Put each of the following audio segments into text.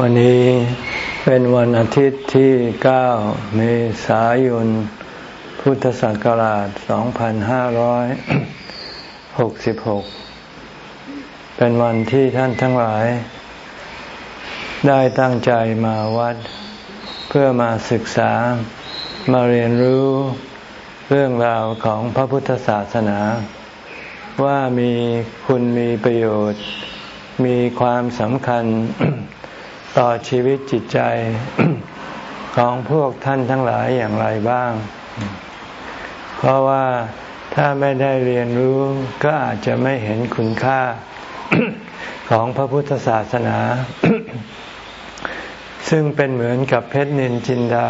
วันนี้เป็นวันอาทิตย์ที่ 9 เมษายน พุทธศักราช 2566 เป็นวันที่ท่านทั้งหลาย ได้ตั้งใจมาวัด เพื่อมาศึกษามาเรียนรู้เรื่องราวของพระพุทธศาสนา ว่ามีคุณมีประโยชน์ มีความสำคัญ ต่อชีวิตจิตใจของพวกท่านทั้งหลายอย่างไรบ้าง เพราะว่าถ้าไม่ได้เรียนรู้ก็อาจจะไม่เห็นคุณค่าของพระพุทธศาสนา ซึ่งเป็นเหมือนกับเพชรนินจินดา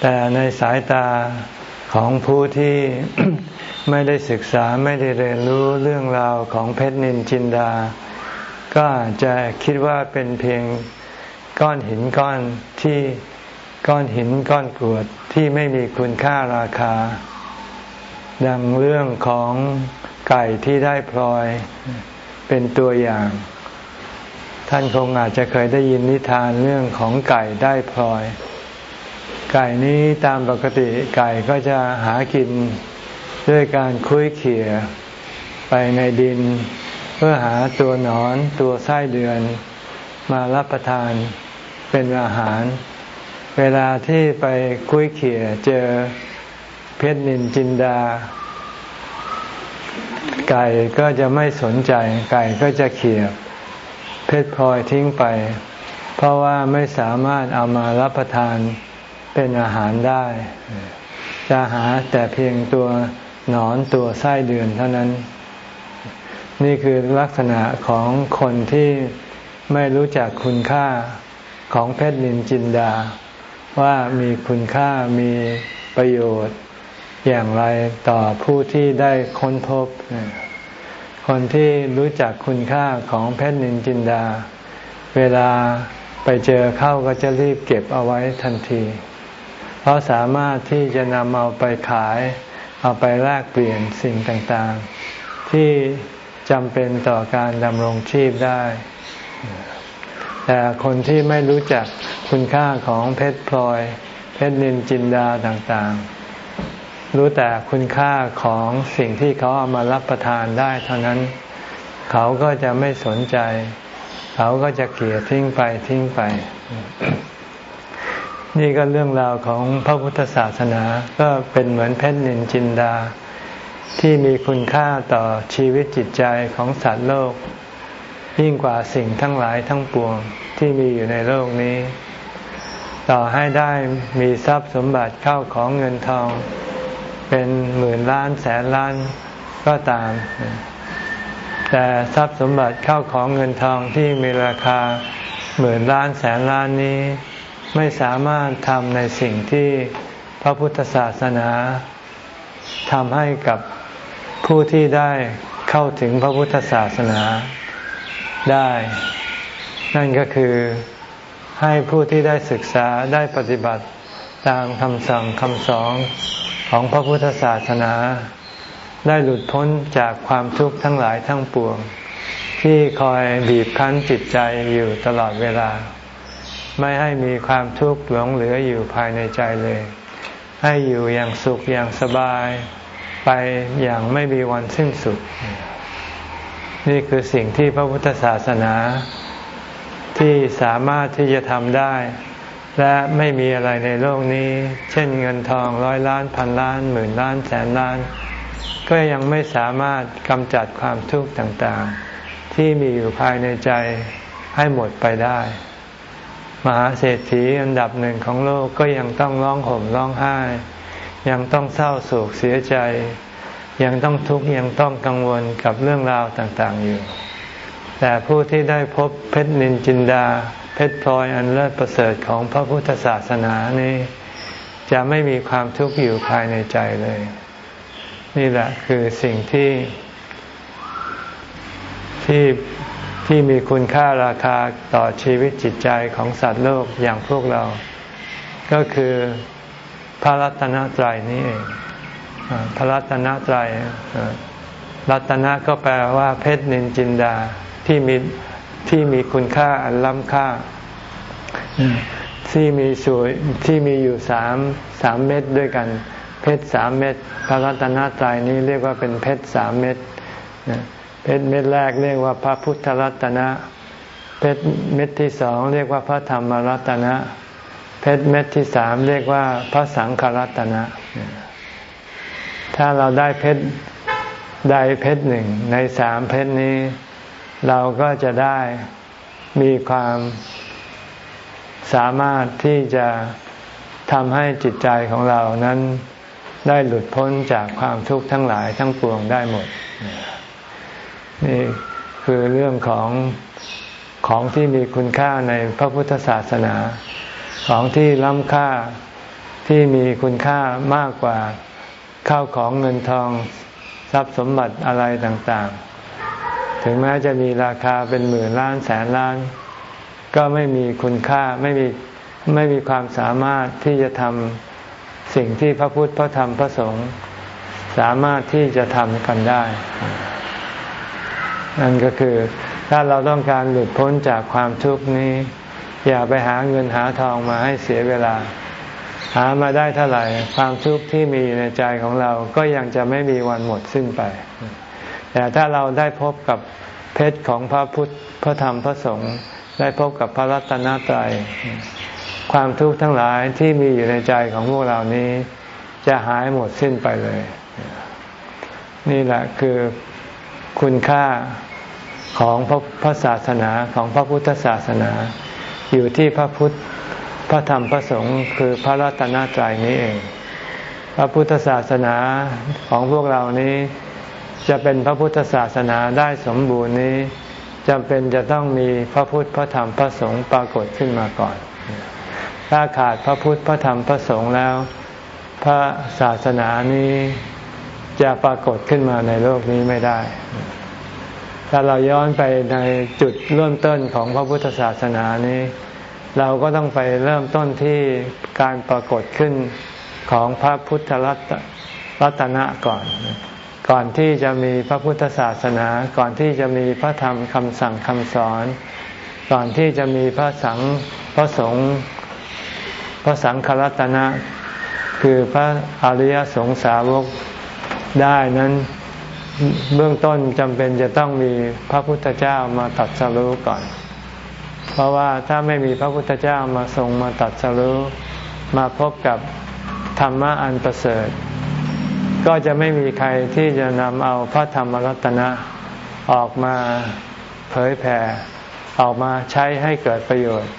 แต่ในสายตาของผู้ที่ไม่ได้ศึกษาไม่ได้เรียนรู้เรื่องราวของเพชรนินจินดา ก็จะคิดว่าเป็นเพียงก้อนหินก้อนที่ก้อนหินก้อนกรวดที่ไม่มีคุณค่าราคา ดังเรื่องของไก่ที่ได้พลอยเป็นตัวอย่าง ท่านคงอาจจะเคยได้ยินนิทานเรื่องของไก่ได้พลอย ไก่นี้ตามปกติไก่ก็จะหากินด้วยการคุ้ยเขี่ยไปในดิน เพื่อหาตัวหนอนตัวไส้เดือนมารับประทานเป็นอาหาร เวลาที่ไปคุยเขี่ยเจอเพชรนินจินดา ไก่ก็จะไม่สนใจ ไก่ก็จะเขี่ยเพชรพลอยทิ้งไป เพราะว่าไม่สามารถเอามารับประทานเป็นอาหารได้ จะหาแต่เพียงตัวหนอนตัวไส้เดือนเท่านั้น นี่คือลักษณะของคนที่ไม่รู้จักคุณค่าของเพชรนินจินดา ว่ามีคุณค่ามีประโยชน์อย่างไรต่อผู้ที่ได้ค้นพบ คนที่รู้จักคุณค่าของเพชรนินจินดา เวลาไปเจอเข้าก็จะรีบเก็บเอาไว้ทันที เพราะสามารถที่จะนำเอาไปขาย เอาไปแลกเปลี่ยนสิ่งต่างๆ ที่ จำเป็นต่อการดำรงชีพได้ แต่คนที่ไม่รู้จักคุณค่าของเพชรพลอย เพชรนินจินดาต่างๆ รู้แต่คุณค่าของสิ่งที่เขาเอามารับประทานได้เท่านั้น เขาก็จะไม่สนใจ เขาก็จะเกลียดทิ้งไปทิ้งไป นี่ก็เรื่องราวของพระพุทธศาสนา ก็เป็นเหมือนเพชรนินจินดา ที่มีคุณค่าต่อชีวิตจิตใจของสัตว์โลก ยิ่งกว่าสิ่งทั้งหลายทั้งปวงที่มีอยู่ในโลกนี้ ต่อให้ได้มีทรัพย์สมบัติเข้าของเงินทอง เป็นหมื่นล้านแสนล้านก็ตาม แต่ทรัพย์สมบัติเข้าของเงินทองที่มีราคาหมื่นล้านแสนล้านนี้ ไม่สามารถทำในสิ่งที่พระพุทธศาสนาทำให้กับ ผู้ที่ได้เข้าถึงพระพุทธศาสนาได้ นั่นก็คือให้ผู้ที่ได้ศึกษาได้ปฏิบัติตามคำสั่งคำสอนของพระพุทธศาสนา ได้หลุดพ้นจากความทุกข์ทั้งหลายทั้งปวง ที่คอยบีบคั้นจิตใจอยู่ตลอดเวลา ไม่ให้มีความทุกข์หลงเหลืออยู่ภายในใจเลย ให้อยู่อย่างสุขอย่างสบาย ไปอย่างไม่มีวันสิ้นสุด นี่คือสิ่งที่พระพุทธศาสนาที่สามารถที่จะทำได้ และไม่มีอะไรในโลกนี้ เช่นเงินทองร้อยล้านพันล้าน หมื่นล้านแสนล้าน ก็ยังไม่สามารถกำจัดความทุกข์ต่างๆ ที่มีอยู่ภายในใจให้หมดไปได้ มหาเศรษฐีอันดับหนึ่งของโลกก็ยังต้องร้องห่มร้องไห้ ยังต้องเศร้าโศกเสียใจ ยังต้องทุกข์ยังต้องกังวลกับเรื่องราวต่างๆอยู่ แต่ผู้ที่ได้พบเพชรนินจินดา เพชรพลอยอันเลิศประเสริฐของพระพุทธศาสนานี้ จะไม่มีความทุกข์อยู่ภายในใจเลย นี่แหละคือสิ่งที่ ที่ที่มีคุณค่าราคาต่อชีวิตจิตใจของสัตว์โลกอย่างพวกเรา ก็คือ ระรัตนตรัยนี่เองพระรัตนตรัยรัตนะก็แปลว่าเพชรนินจินดาที่มีที่มีคุณค่าอันล้ำค่า ที่มีสวยที่มีอยู่สามสามเม็ดด้วยกัน เพชรสามเม็ดพระรัตนตรัยนี้เรียกว่าเป็นเพชรสามเม็ดเพชรเม็ดแรกเรียกว่าพระพุทธรัตนะ เพชรเม็ดที่สองเรียกว่าพระธรรมรัตนะ ชรเม็ดที่สามเรียกว่าพระสังฆรัตนะ ถ้าเราได้เพชรใดเพชรหนึ่งในสามเพชรนี้ เราก็จะได้มีความสามารถที่จะทำให้จิตใจของเรานั้นได้หลุดพ้นจากความทุกข์ทั้งหลายทั้งปวงได้หมด นี่คือเรื่องของของที่มีคุณค่าในพระพุทธศาสนา ของที่ล้ำค่าที่มีคุณค่ามากกว่าข้าวของเงินทองทรัพย์สมบัติอะไรต่างๆ ถึงแม้จะมีราคาเป็นหมื่นล้านแสนล้าน ก็ไม่มีคุณค่าไม่มีไม่มีความสามารถที่จะทำสิ่งที่พระพุทธพระธรรมพระสงฆ์สามารถที่จะทำกันได้ นั่นก็คือถ้าเราต้องการหลุดพ้นจากความทุกข์นี้ อย่าไปหาเงินหาทองมาให้เสียเวลา หามาได้เท่าไหร่ ความทุกข์ที่มีในใจของเราก็ยังจะไม่มีวันหมดสิ้นไป แต่ถ้าเราได้พบกับเพชรของพระพุทธพระธรรมพระสงฆ์ได้พบกับพระรัตนตรัยความทุกข์ทั้งหลายที่มีอยู่ในใจของพวกเรานี้ จะหายหมดสิ้นไปเลย นี่แหละคือคุณค่าของพระศาสนาของพระพุทธศาสนา อยู่ที่พระพุทธ พระธรรมพระสงฆ์คือพระรัตนตรัยนี้เอง พระพุทธศาสนาของพวกเรานี้จะเป็นพระพุทธศาสนาได้สมบูรณ์นี้จำเป็นจะต้องมีพระพุทธพระธรรมพระสงฆ์ปรากฏขึ้นมาก่อน ถ้าขาดพระพุทธพระธรรมพระสงฆ์แล้ว พระศาสนานี้จะปรากฏขึ้นมาในโลกนี้ไม่ได้ ถ้าเราย้อนไปในจุดเริ่มต้นของพระพุทธศาสนานี้ เราก็ต้องไปเริ่มต้นที่การปรากฏขึ้นของพระพุทธรัตนะก่อน ก่อนที่จะมีพระพุทธศาสนา ก่อนที่จะมีพระธรรมคำสั่งคำสอน ก่อนที่จะมีพระสังพระสงฆ์พระสังฆรัตนะ คือพระอริยสงสาวกได้นั้น เบื้องต้นจำเป็นจะต้องมีพระพุทธเจ้ามาตัดสรู้ก่อน เพราะว่าถ้าไม่มีพระพุทธเจ้ามาทรงมาตัดสรู้มาพบกับธรรมะอันประเสริฐ ก็จะไม่มีใครที่จะนำเอาพระธรรมรัตนะออกมาเผยแผ่ ออกมาใช้ให้เกิดประโยชน์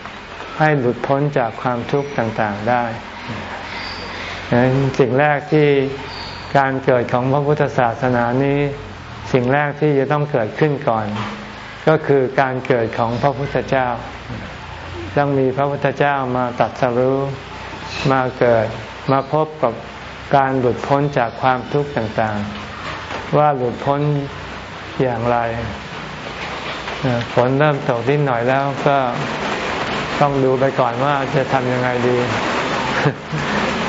ให้หลุดพ้นจากความทุกข์ต่างๆได้สิ่งแรกที่ การเกิดของพระพุทธศาสนานี้สิ่งแรกที่จะต้องเกิดขึ้นก่อน ก็คือการเกิดของพระพุทธเจ้า ต้องมีพระพุทธเจ้ามาตัดสรู้มาเกิดมาพบกับการหลุดพ้นจากความทุกข์ต่างๆ ว่าหลุดพ้นอย่างไรฝนเริ่มตกนิดหน่อยแล้วก็ต้องดูไปก่อนว่าจะทำยังไงดี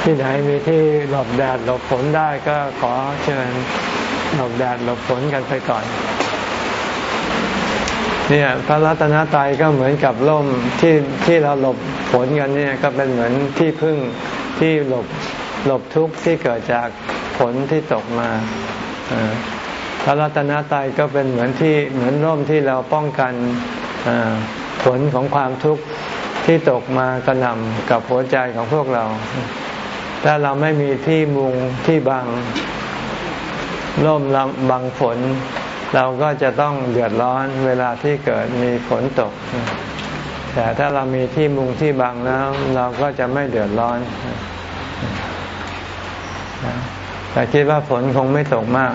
ที่ไหนมีที่หลบแดดหลบฝนได้ก็ขอเชิญหลบแดดหลบฝนกันไปก่อน เนี่ยพระรัตนตรัยก็เหมือนกับร่มที่ที่เราหลบฝนกันเนี่ยก็เป็นเหมือนที่พึ่งที่หลบหลบทุกข์ที่เกิดจากฝนที่ตกมาพระรัตนตรัยก็เป็นเหมือนที่เหมือนร่มที่เราป้องกันผลของความทุกข์ที่ตกมากระหน่ำกับหัวใจของพวกเรา ถ้าเราไม่มีที่มุงที่บังร่มบังฝน เราก็จะต้องเดือดร้อนเวลาที่เกิดมีฝนตก แต่ถ้าเรามีที่มุงที่บังแล้ว เราก็จะไม่เดือดร้อนแต่คิดว่าฝนคงไม่ตกมาก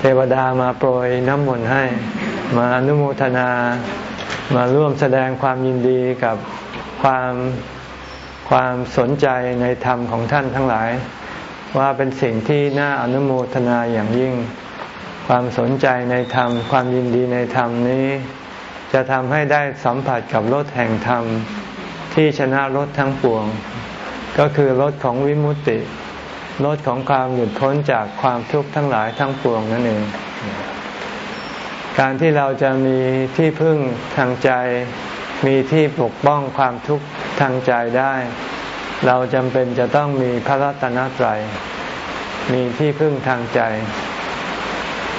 เทวดามาโปรยน้ำมนต์ให้ มาอนุโมทนา มาร่วมแสดงความยินดีกับความ ความสนใจในธรรมของท่านทั้งหลาย ว่าเป็นสิ่งที่น่าอนุโมทนาอย่างยิ่ง ความสนใจในธรรม ความยินดีในธรรมนี้ จะทำให้ได้สัมผัสกับรถแห่งธรรม ที่ชนะรถทั้งปวง ก็คือรถของวิมุตติรถของความหลุดพ้นจากความทุกข์ทั้งหลายทั้งปวงนั่นเอง การที่เราจะมีที่พึ่งทางใจ มีที่ปกป้องความทุกข์ทางใจได้ เราจำเป็นจะต้องมีพระรัตนตรัย มีที่พึ่งทางใจ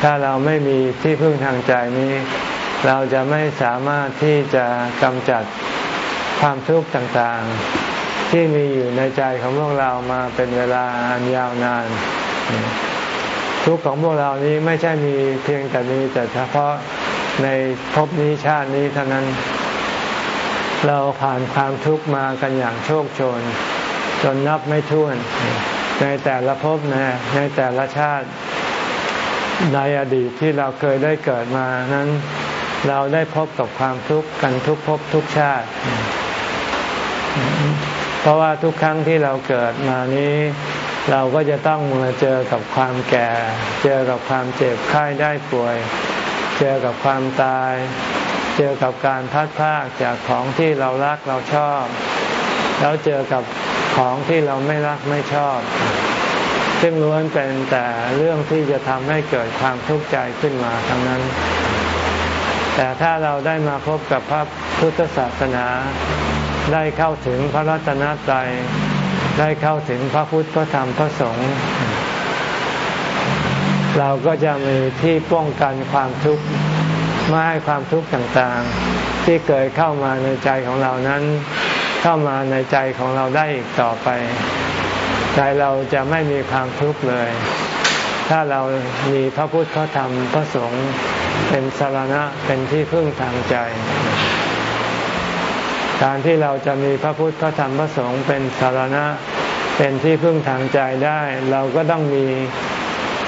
ถ้าเราไม่มีที่พึ่งทางใจนี้ เราจะไม่สามารถที่จะกำจัดความทุกข์ต่างๆ ที่มีอยู่ในใจของพวกเรามาเป็นเวลาอันยาวนาน ทุกข์ของพวกเรานี้ไม่ใช่มีเพียงแต่มีแต่เฉพาะในภพนี้ชาตินี้เท่านั้น เราผ่านความทุกข์มากันอย่างโชคโชน จนนับไม่ถ้วน ในแต่ละภพในในแต่ละชาติในอดีตที่เราเคยได้เกิดมานั้น เราได้พบกับความทุกข์กันทุกภพทุกชาติ เพราะว่าทุกครั้งที่เราเกิดมานี้ เราก็จะต้องมาเจอกับความแก่ เจอกับความเจ็บไข้ได้ป่วย เจอกับความตาย เจอกับการพัดพากจากของที่เรารักเราชอบ แล้วเจอกับของที่เราไม่รักไม่ชอบ ซึ่งล้วนเป็นแต่เรื่องที่จะทำให้เกิดความทุกข์ใจขึ้นมาทั้งนั้น แต่ถ้าเราได้มาพบกับพระพุทธศาสนา ได้เข้าถึงพระรัตนตรัยได้เข้าถึงพระพุทธพระธรรมพระสงฆ์เราก็จะมีที่ป้องกันความทุกข์ ไม่ให้ความทุกข์ต่างๆ ที่เคยเข้ามาในใจของเรานั้น เข้ามาในใจของเราได้อีกต่อไป ใจเราจะไม่มีความทุกข์เลย ถ้าเรามีพระพุทธพระธรรมพระสงฆ์เป็นสารณะเป็นที่พึ่งทางใจการที่เราจะมีพระพุทธพระธรรมพระสงฆ์เป็นสารณะเป็นที่พึ่งทางใจได้ เราก็ต้องมี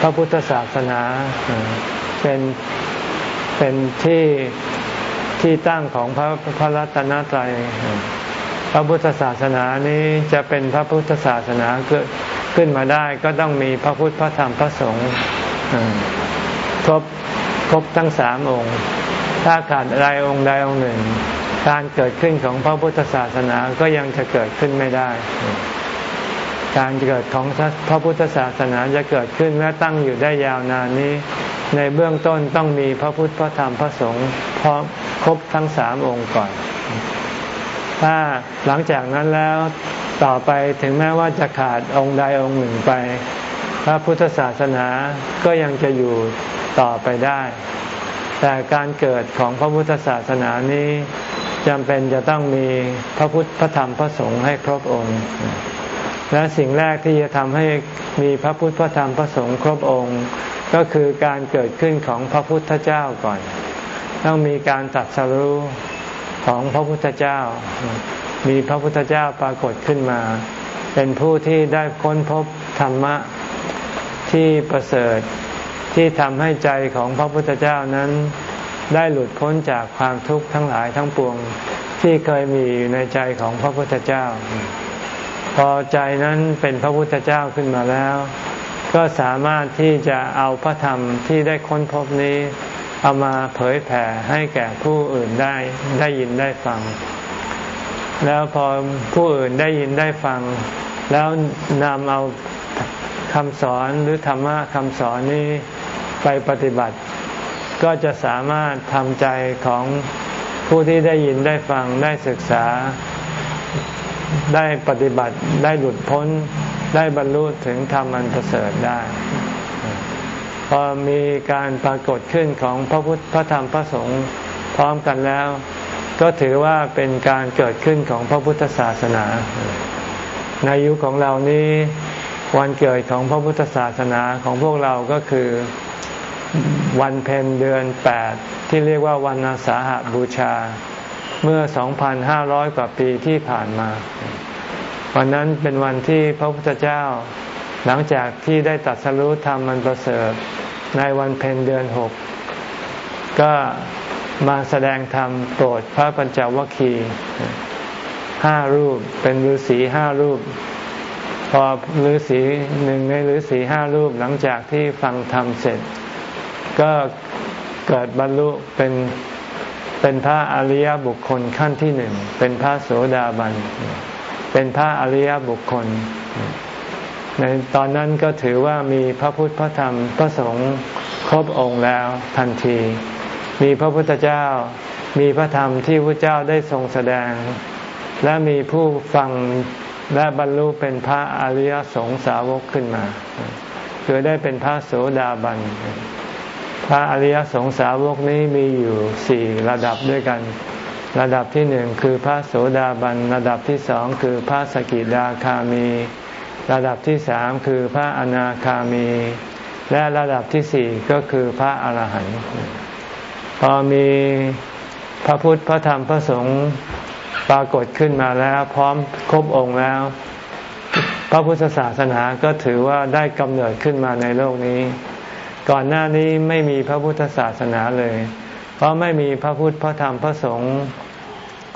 พระพุทธศาสนา เป็น เป็นที่ที่ตั้งของพระพระรัตนตรัยพระพุทธศาสนานี้จะเป็นพระพุทธศาสนาเกิดขึ้นมาได้ก็ต้องมีพระพุทธพระธรรมพระสงฆ์ครบครบทั้งสามองค์ ถ้าขาดอะไรองค์ใดองค์หนึ่ง การเกิดขึ้นของพระพุทธศาสนาก็ยังจะเกิดขึ้นไม่ได้ การเกิดของพระพุทธศาสนาจะเกิดขึ้นและตั้งอยู่ได้ยาวนานนี้ ในเบื้องต้นต้องมีพระพุทธพระธรรมพระสงฆ์พร้อมครบทั้งสามองค์ก่อน ถ้าหลังจากนั้นแล้วต่อไปถึงแม้ว่าจะขาดองค์ใดองค์หนึ่งไป พระพุทธศาสนาก็ยังจะอยู่ต่อไปได้ แต่การเกิดของพระพุทธศาสนานี้จำเป็นจะต้องมีพระพุทธพระธรรมพระสงฆ์ให้ครบองค์ และสิ่งแรกที่จะทำให้มีพระพุทธพระธรรมพระสงฆ์ครบองค์ ก็คือการเกิดขึ้นของพระพุทธเจ้าก่อน ต้องมีการตัดสรู้ของพระพุทธเจ้า มีพระพุทธเจ้าปรากฏขึ้นมา เป็นผู้ที่ได้ค้นพบธรรมะที่ประเสริฐที่ทำให้ใจของพระพุทธเจ้านั้น ได้หลุดพ้นจากความทุกข์ทั้งหลายทั้งปวงที่เคยมีอยู่ในใจของพระพุทธเจ้า พอใจนั้นเป็นพระพุทธเจ้าขึ้นมาแล้ว ก็สามารถที่จะเอาพระธรรมที่ได้ค้นพบนี้เอามาเผยแผ่ให้แก่ผู้อื่นได้ได้ยินได้ฟัง แล้วพอผู้อื่นได้ยินได้ฟัง แล้วนำเอาคำสอนหรือธรรมะคำสอนนี้ไปปฏิบัติ ก็จะสามารถทำใจของผู้ที่ได้ยินได้ฟังได้ศึกษา ได้ปฏิบัติได้หลุดพ้น ได้บรรลุถึงธรรมอันประเสริฐได้ พอมีการปรากฏขึ้นของพระพุทธพระธรรมพระสงฆ์พร้อมกันแล้ว ก็ถือว่าเป็นการเกิดขึ้นของพระพุทธศาสนา ในยุคของเรานี้วันเกิดของพระพุทธศาสนาของพวกเราก็คือวันเพ็ญเดือนแปดที่เรียกว่าวันอาสาหบูชา เมื่อ 2,500 กว่าปีที่ผ่านมา วันนั้นเป็นวันที่พระพุทธเจ้า หลังจากที่ได้ตัดสรุธรรมมันประเสริฐในวันเพ็ญเดือนหกก็มาแสดงธรรมโปรดพระปัญจวัคคีย์ห้ารูปเป็นฤาษีห้ารูป พอฤาษีหนึ่งในฤาษีห้ารูปหลังจากที่ฟังธรรมเสร็จ ก็เกิดบรรลุเป็นเป็นพระอริยบุคคลขั้นที่หนึ่งเป็นพระโสดาบัน เป็นพระอริยบุคคล ในตอนนั้นก็ถือว่ามีพระพุทธพระธรรมพระสงฆ์ครบองค์แล้วทันที มีพระพุทธเจ้า มีพระธรรมที่พระเจ้าได้ทรงแสดง และมีผู้ฟังและบรรลุเป็นพระอริยสงสาวกขึ้นมาคือได้เป็นพระโสดาบัน พระอริยสงสาวกนี้มีอยู่สี่ระดับด้วยกัน ระดับที่หนึ่งคือพระโสดาบัน ระดับที่สองคือพระสกิดาคามี ระดับที่สามคือพระอนาคามี และระดับที่สี่ก็คือพระอาหารหันต์พอมีพระพุทธพระธรรมพระสงฆ์ปรากฏขึ้นมาแล้วพร้อมครบองค์แล้ว พระพุทธศาสนาก็ถือว่าได้กำเนิดขึ้นมาในโลกนี้ ก่อนหน้านี้ไม่มีพระพุทธศาสนาเลย เพราะไม่มีพระพุทธพระธรรมพระสงฆ์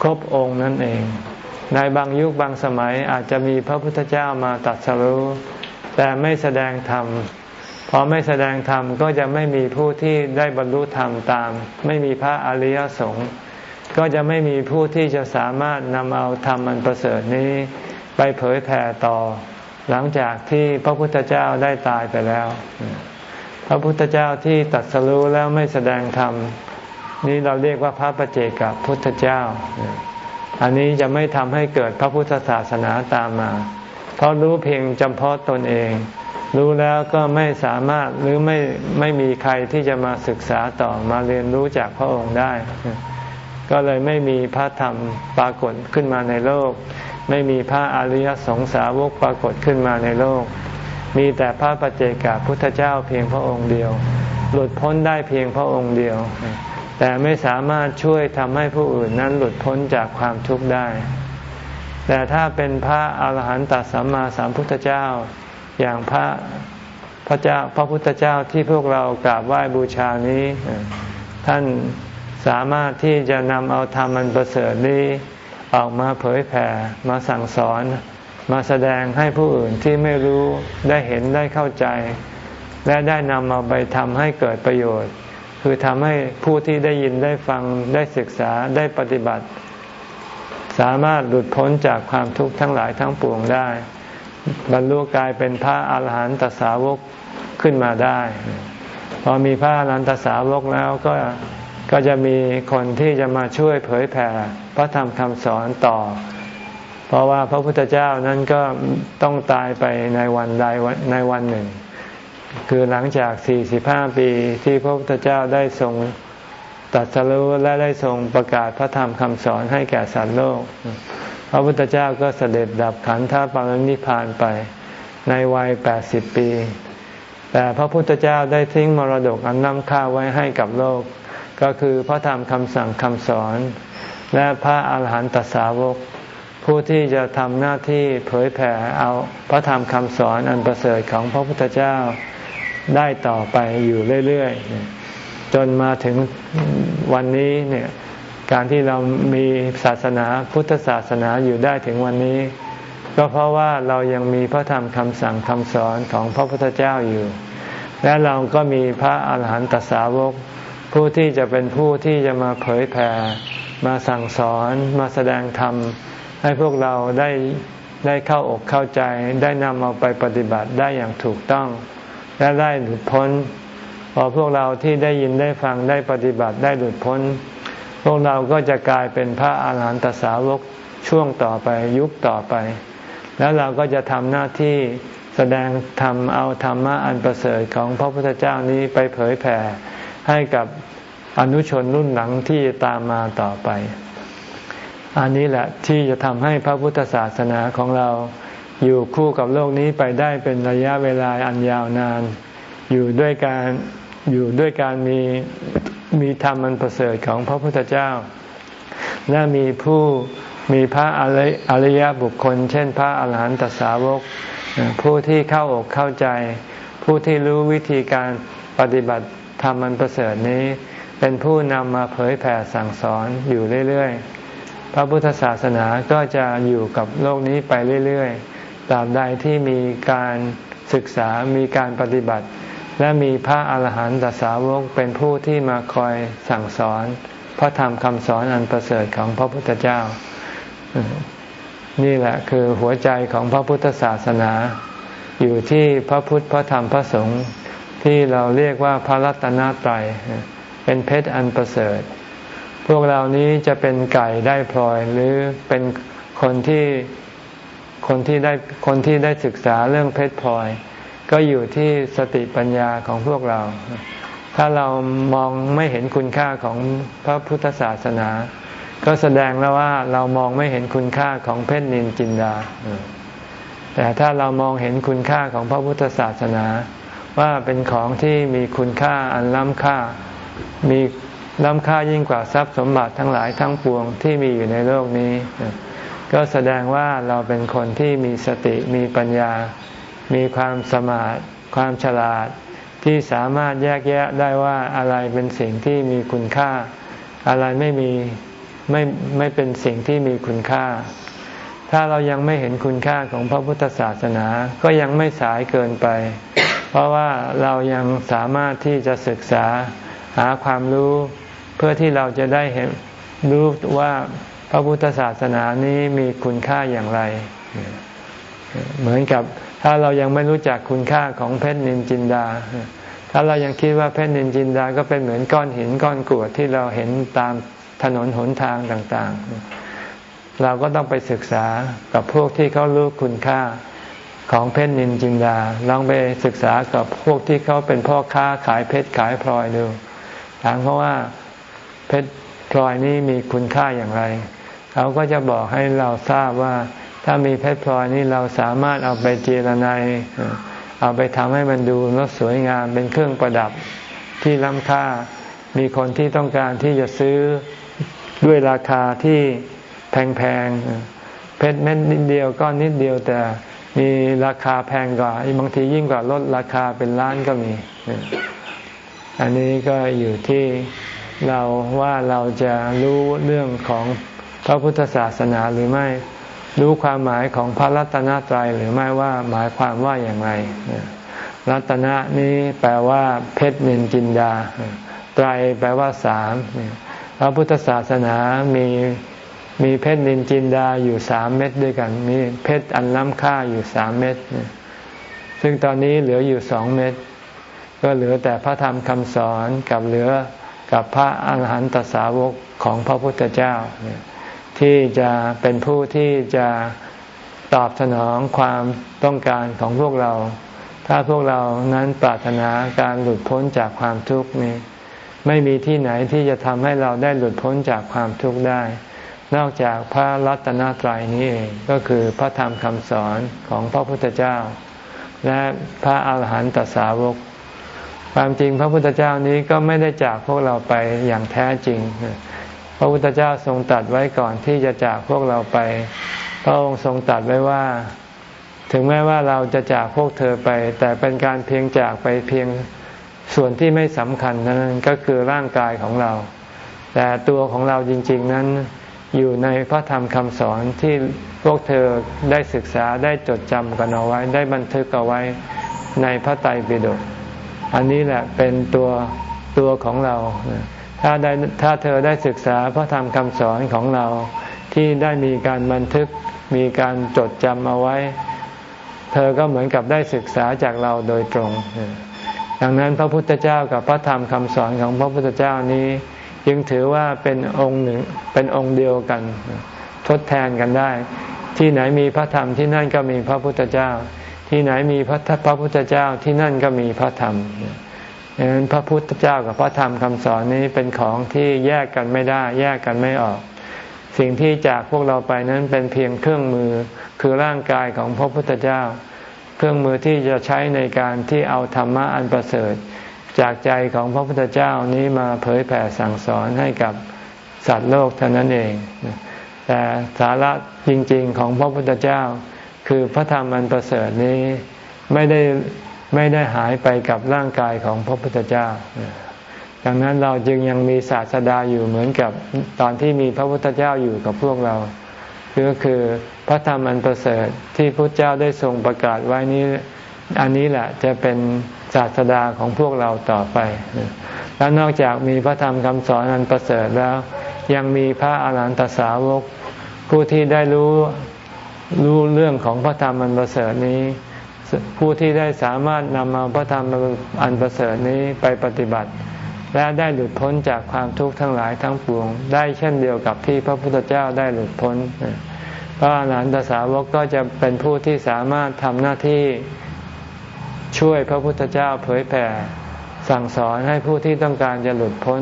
ครบองค์นั่นเอง ในบางยุคบางสมัยอาจจะมีพระพุทธเจ้ามาตัดสรู้แต่ไม่แสดงธรรมพอไม่แสดงธรรมก็จะไม่มีผู้ที่ได้บรรลุธรรมตาม ไม่มีพระอริยสงฆ์ก็จะไม่มีผู้ที่จะสามารถนำเอาธรรมอันประเสริฐนี้ไปเผยแผ่ต่อ หลังจากที่พระพุทธเจ้าได้ตายไปแล้ว พระพุทธเจ้าที่ตัดสรู้แล้วไม่แสดงธรรม นี้เราเรียกว่าพระประเจกับพุทธเจ้า อันนี้จะไม่ทำให้เกิดพระพุทธศาสนาตามมา เพราะรู้เพียงจำเพาะตนเอง รู้แล้วก็ไม่สามารถหรือไม่ไม่มีใครที่จะมาศึกษาต่อมาเรียนรู้จากพระองค์ได้ ก็เลยไม่มีพระธรรมปรากฏขึ้นมาในโลก ไม่มีพระอริยสงสาวกปรากฏขึ้นมาในโลก มีแต่พระปัจเจกพุทธเจ้าเพียงพระองค์เดียว หลุดพ้นได้เพียงพระองค์เดียว แต่ไม่สามารถช่วยทำให้ผู้อื่นนั้นหลุดพ้นจากความทุกข์ได้ แต่ถ้าเป็นพระอาหารหันตสัมมาสัมพุทธเจ้า อย่างพระพระเจ้าพระพุทธเจ้าที่พวกเรากราบไหว้บูชานี้ ท่านสามารถที่จะนำเอาธรรมันประเสริฐนี้ออกมาเผยแผ่มาสั่งสอน มาแสดงให้ผู้อื่นที่ไม่รู้ได้เห็นได้เข้าใจ และได้นำเอาไปทำให้เกิดประโยชน์ คือทำให้ผู้ที่ได้ยินได้ฟังได้ศึกษาได้ปฏิบัติ สามารถหลุดพ้นจากความทุกข์ทั้งหลายทั้งปวงได้ บรรลุกลายเป็นพระอาหารหันตสาวกขึ้นมาได้ พอมีพระอาหารหันตสาวกแล้วก็ก็จะมีคนที่จะมาช่วยเผยแผ่พระธรรมคำสอนต่อ เพราะว่าพระพุทธเจ้านั้นก็ต้องตายไปในวันใดในวันหนึ่ง คือหลังจาก 45 ปีที่พระพุทธเจ้าได้ทรงตัดสรู้และได้ทรงประกาศพระธรรมคำสอนให้แก่สัตว์โลก พระพุทธเจ้าก็เสด็จดับขันธปรินิพานไปในวัย 80 ปี แต่พระพุทธเจ้าได้ทิ้งมรดกอันน้ำค่าไว้ให้กับโลก ก็คือพระธรรมคำสั่งคำสอน และพระอาหารหันตสาวก ผู้ที่จะทำหน้าที่เผยแผ่เอาพระธรรมคำสอนอันประเสริฐของพระพุทธเจ้า ได้ต่อไปอยู่เรื่อยๆจนมาถึงวันนี้เนี่ยการที่เรามีศาสนาพุทธศาสนาอยู่ได้ถึงวันนี้ ก็เพราะว่าเรายังมีพระธรรมคำสั่งคำสอนของพระพุทธเจ้าอยู่ และเราก็มีพระอาหารหันตสาวก ผู้ที่จะเป็นผู้ที่จะมาเผยแผ่มาสั่งสอนมาแสดงธรรม ให้พวกเราได้ได้เข้าอกเข้าใจ ได้นำเอาไปปฏิบัติได้อย่างถูกต้อง และได้หลุดพ้น พอพวกเราที่ได้ยินได้ฟังได้ปฏิบัติได้หลุดพ้น พวกเราก็จะกลายเป็นพระอาหารหันตสาวกช่วงต่อไปยุคต่อไป แล้วเราก็จะทำหน้าที่แสดงธรรมเอาธรรมะอันประเสริฐของพระพุทธเจ้านี้ไปเผยแผ่ให้กับอนุชนรุ่นหลังที่ตามมาต่อไป อันนี้แหละที่จะทำให้พระพุทธศาสนาของเรา อยู่คู่กับโลกนี้ไปได้เป็นระยะเวลาอันยาวนาน อยู่ด้วยการอยู่ด้วยการมีมีธรรมอันประเสริฐของพระพุทธเจ้า และมีผู้มีพระอริยบุคคล เช่นพระอาหารหันตสาวก ผู้ที่เข้าอกเข้าใจ ผู้ที่รู้วิธีการปฏิบัติธรรมอันประเสริฐนี้ เป็นผู้นำมาเผยแผ่สั่งสอนอยู่เรื่อยๆ พระพุทธศาสนาก็จะอยู่กับโลกนี้ไปเรื่อยๆ ตราบใดที่มีการศึกษามีการปฏิบัติ และมีพระอาหารหันตสาวกเป็นผู้ที่มาคอยสั่งสอน พระธรรมคำสอนอันประเสริฐของพระพุทธเจ้า นี่แหละคือหัวใจของพระพุทธศาสนา อยู่ที่พระพุทธพระธรรมพระสงฆ์ที่เราเรียกว่าพระรัตนตรัยเป็นเพชรอันประเสริฐ พวกเรานี้จะเป็นไก่ได้พลอยหรือเป็นคนที่ คนที่ได้คนที่ได้ศึกษาเรื่องเพชรพลอย ก็อยู่ที่สติปัญญาของพวกเรา ถ้าเรามองไม่เห็นคุณค่าของพระพุทธศาสนา ก็แสดงแล้วว่าเรามองไม่เห็นคุณค่าของเพชรนินจินดา แต่ถ้าเรามองเห็นคุณค่าของพระพุทธศาสนา ว่าเป็นของที่มีคุณค่าอันล้ำค่า มีล้ำค่ายิ่งกว่าทรัพย์สมบัติทั้งหลายทั้งปวงที่มีอยู่ในโลกนี้ ก็แสดงว่าเราเป็นคนที่มีสติมีปัญญา มีความสมาธิความฉลาด ที่สามารถแยกแยะได้ว่าอะไรเป็นสิ่งที่มีคุณค่า อะไรไม่มีไม่ไม่เป็นสิ่งที่มีคุณค่า ถ้าเรายังไม่เห็นคุณค่าของพระพุทธศาสนา ก็ยังไม่สายเกินไป เพราะว่าเรายังสามารถที่จะศึกษาหาความรู้ เพื่อที่เราจะได้เห็นรู้ว่า พระพุทธศาสนานี้มีคุณค่าอย่างไร เหมือนกับถ้าเรายังไม่รู้จักคุณค่าของเพชรนินจินดา ถ้าเรายังคิดว่าเพชรนินจินดาก็เป็นเหมือนก้อนหินก้อนกรวดที่เราเห็นตามถนนหนทางต่างๆ เราก็ต้องไปศึกษากับพวกที่เขารู้คุณค่าของเพชรนินจินดา ลองไปศึกษากับพวกที่เขาเป็นพ่อค้าขายเพชรขายพลอยดู ถามเขาว่าเพชรพลอยนี้มีคุณค่าอย่างไร เขาก็จะบอกให้เราทราบว่า ถ้ามีเพชรพลอยนี้เราสามารถเอาไปเจรไนเอาไปทำให้มันดูแล้วสวยงามเป็นเครื่องประดับที่ล้ำค่า มีคนที่ต้องการที่จะซื้อด้วยราคาที่แพงๆ เพชรเม็ดนิดเดียวก็นิดเดียวแต่มีราคาแพงกว่าบางทียิ่งกว่าลดราคาเป็นล้านก็มี อันนี้ก็อยู่ที่เราว่าเราจะรู้เรื่องของ ระพุทธศาสนาหรือไม่ รู้ความหมายของพระรัตนตรัยหรือไม่ว่าหมายความว่าอย่างไรรัตนะนี้แปลว่า เพชรนินจินดาไตรแปลว่าสามพระพุทธศาสนามีมีเพชรนินจินดาอยู่สามเม็ดด้วยกัน มีเพชรอันล้ำค่าอยู่สามเม็ดซึ่งตอนนี้เหลืออยู่สองเม็ดก็เหลือแต่พระธรรมคำสอนกับเหลือกับพระอาหารหันตสาวกของพระพุทธเจ้า ที่จะเป็นผู้ที่จะตอบสนองความต้องการของพวกเรา ถ้าพวกเรานั้นปรารถนาการหลุดพ้นจากความทุกข์นี้ ไม่มีที่ไหนที่จะทำให้เราได้หลุดพ้นจากความทุกข์ได้ นอกจากพระรัตนตรัยนี้เองก็คือพระธรรมคำสอนของพระพุทธเจ้า และพระอาหารหันตสาวก ความจริงพระพุทธเจ้านี้ก็ไม่ได้จากพวกเราไปอย่างแท้จริง ระพุทธเจ้าทรงตัดไว้ก่อนที่จะจากพวกเราไป พระองค์ทรงตัดไว้ว่า ถึงแม้ว่าเราจะจากพวกเธอไป แต่เป็นการเพียงจากไปเพียงส่วนที่ไม่สำคัญนั้นก็คือร่างกายของเรา แต่ตัวของเราจริง ๆนั้นอยู่ในพระธรรมคำสอนที่พวกเธอได้ศึกษาได้จดจำกันเอาไว้ ได้บันทึกเอาไว้ในพระไตรปิฎกอันนี้แหละเป็นตัวตัวของเรา ถ้าได้ถ้าเธอได้ศึกษาพระธรรมคำสอนของเราที่ได้มีการบันทึกมีการจดจำเอาไว้ เธอก็เหมือนกับได้ศึกษาจากเราโดยตรง ดังนั้นพระพุทธเจ้ากับพระธรรมคำสอนของพระพุทธเจ้านี้จึงถือว่าเป็นองค์หนึ่งเป็นองค์เดียวกัน ทดแทนกันได้ ที่ไหนมีพระธรรมที่นั่นก็มีพระพุทธเจ้า ที่ไหนมีพระพระพุทธเจ้าที่นั่นก็มีพระธรรม ดังนั้นพระพุทธเจ้ากับพระธรรมคำสอนนี้เป็นของที่แยกกันไม่ได้ แยกกันไม่ออก สิ่งที่จากพวกเราไปนั้นเป็นเพียงเครื่องมือคือร่างกายของพระพุทธเจ้า เครื่องมือที่จะใช้ในการที่เอาธรรมะอันประเสริฐ จากใจของพระพุทธเจ้านี้มาเผยแผ่สั่งสอนให้กับสัตว์โลกเท่านั้นเองแต่สาระจริง ๆ ของพระพุทธเจ้า คือพระธรรมอันประเสริฐนี้ไม่ได้ ไม่ได้หายไปกับร่างกายของพระพุทธเจ้า ดังนั้นเราจึงยังมีศาสดาอยู่เหมือนกับตอนที่มีพระพุทธเจ้าอยู่กับพวกเราก็คือพระธรรมอันประเสริฐที่พระเจ้าได้ทรงประกาศไว้นี้ อันนี้แหละจะเป็นศาสดาของพวกเราต่อไป แล้วนอกจากมีพระธรรมคำสอนอันประเสริฐแล้ว ยังมีพระอาหารหันตสาวก ผู้ที่ได้รู้รู้เรื่องของพระธรรมอันประเสริฐนี้ ผู้ที่ได้สามารถนำเอาพระธรรมอันประเสริฐนี้ไปปฏิบัติ และได้หลุดพ้นจากความทุกข์ทั้งหลายทั้งปวง ได้เช่นเดียวกับที่พระพุทธเจ้าได้หลุดพ้นพระอรหันตสาวกก็จะเป็นผู้ที่สามารถทำหน้าที่ช่วยพระพุทธเจ้าเผยแผ่สั่งสอนให้ผู้ที่ต้องการจะหลุดพ้น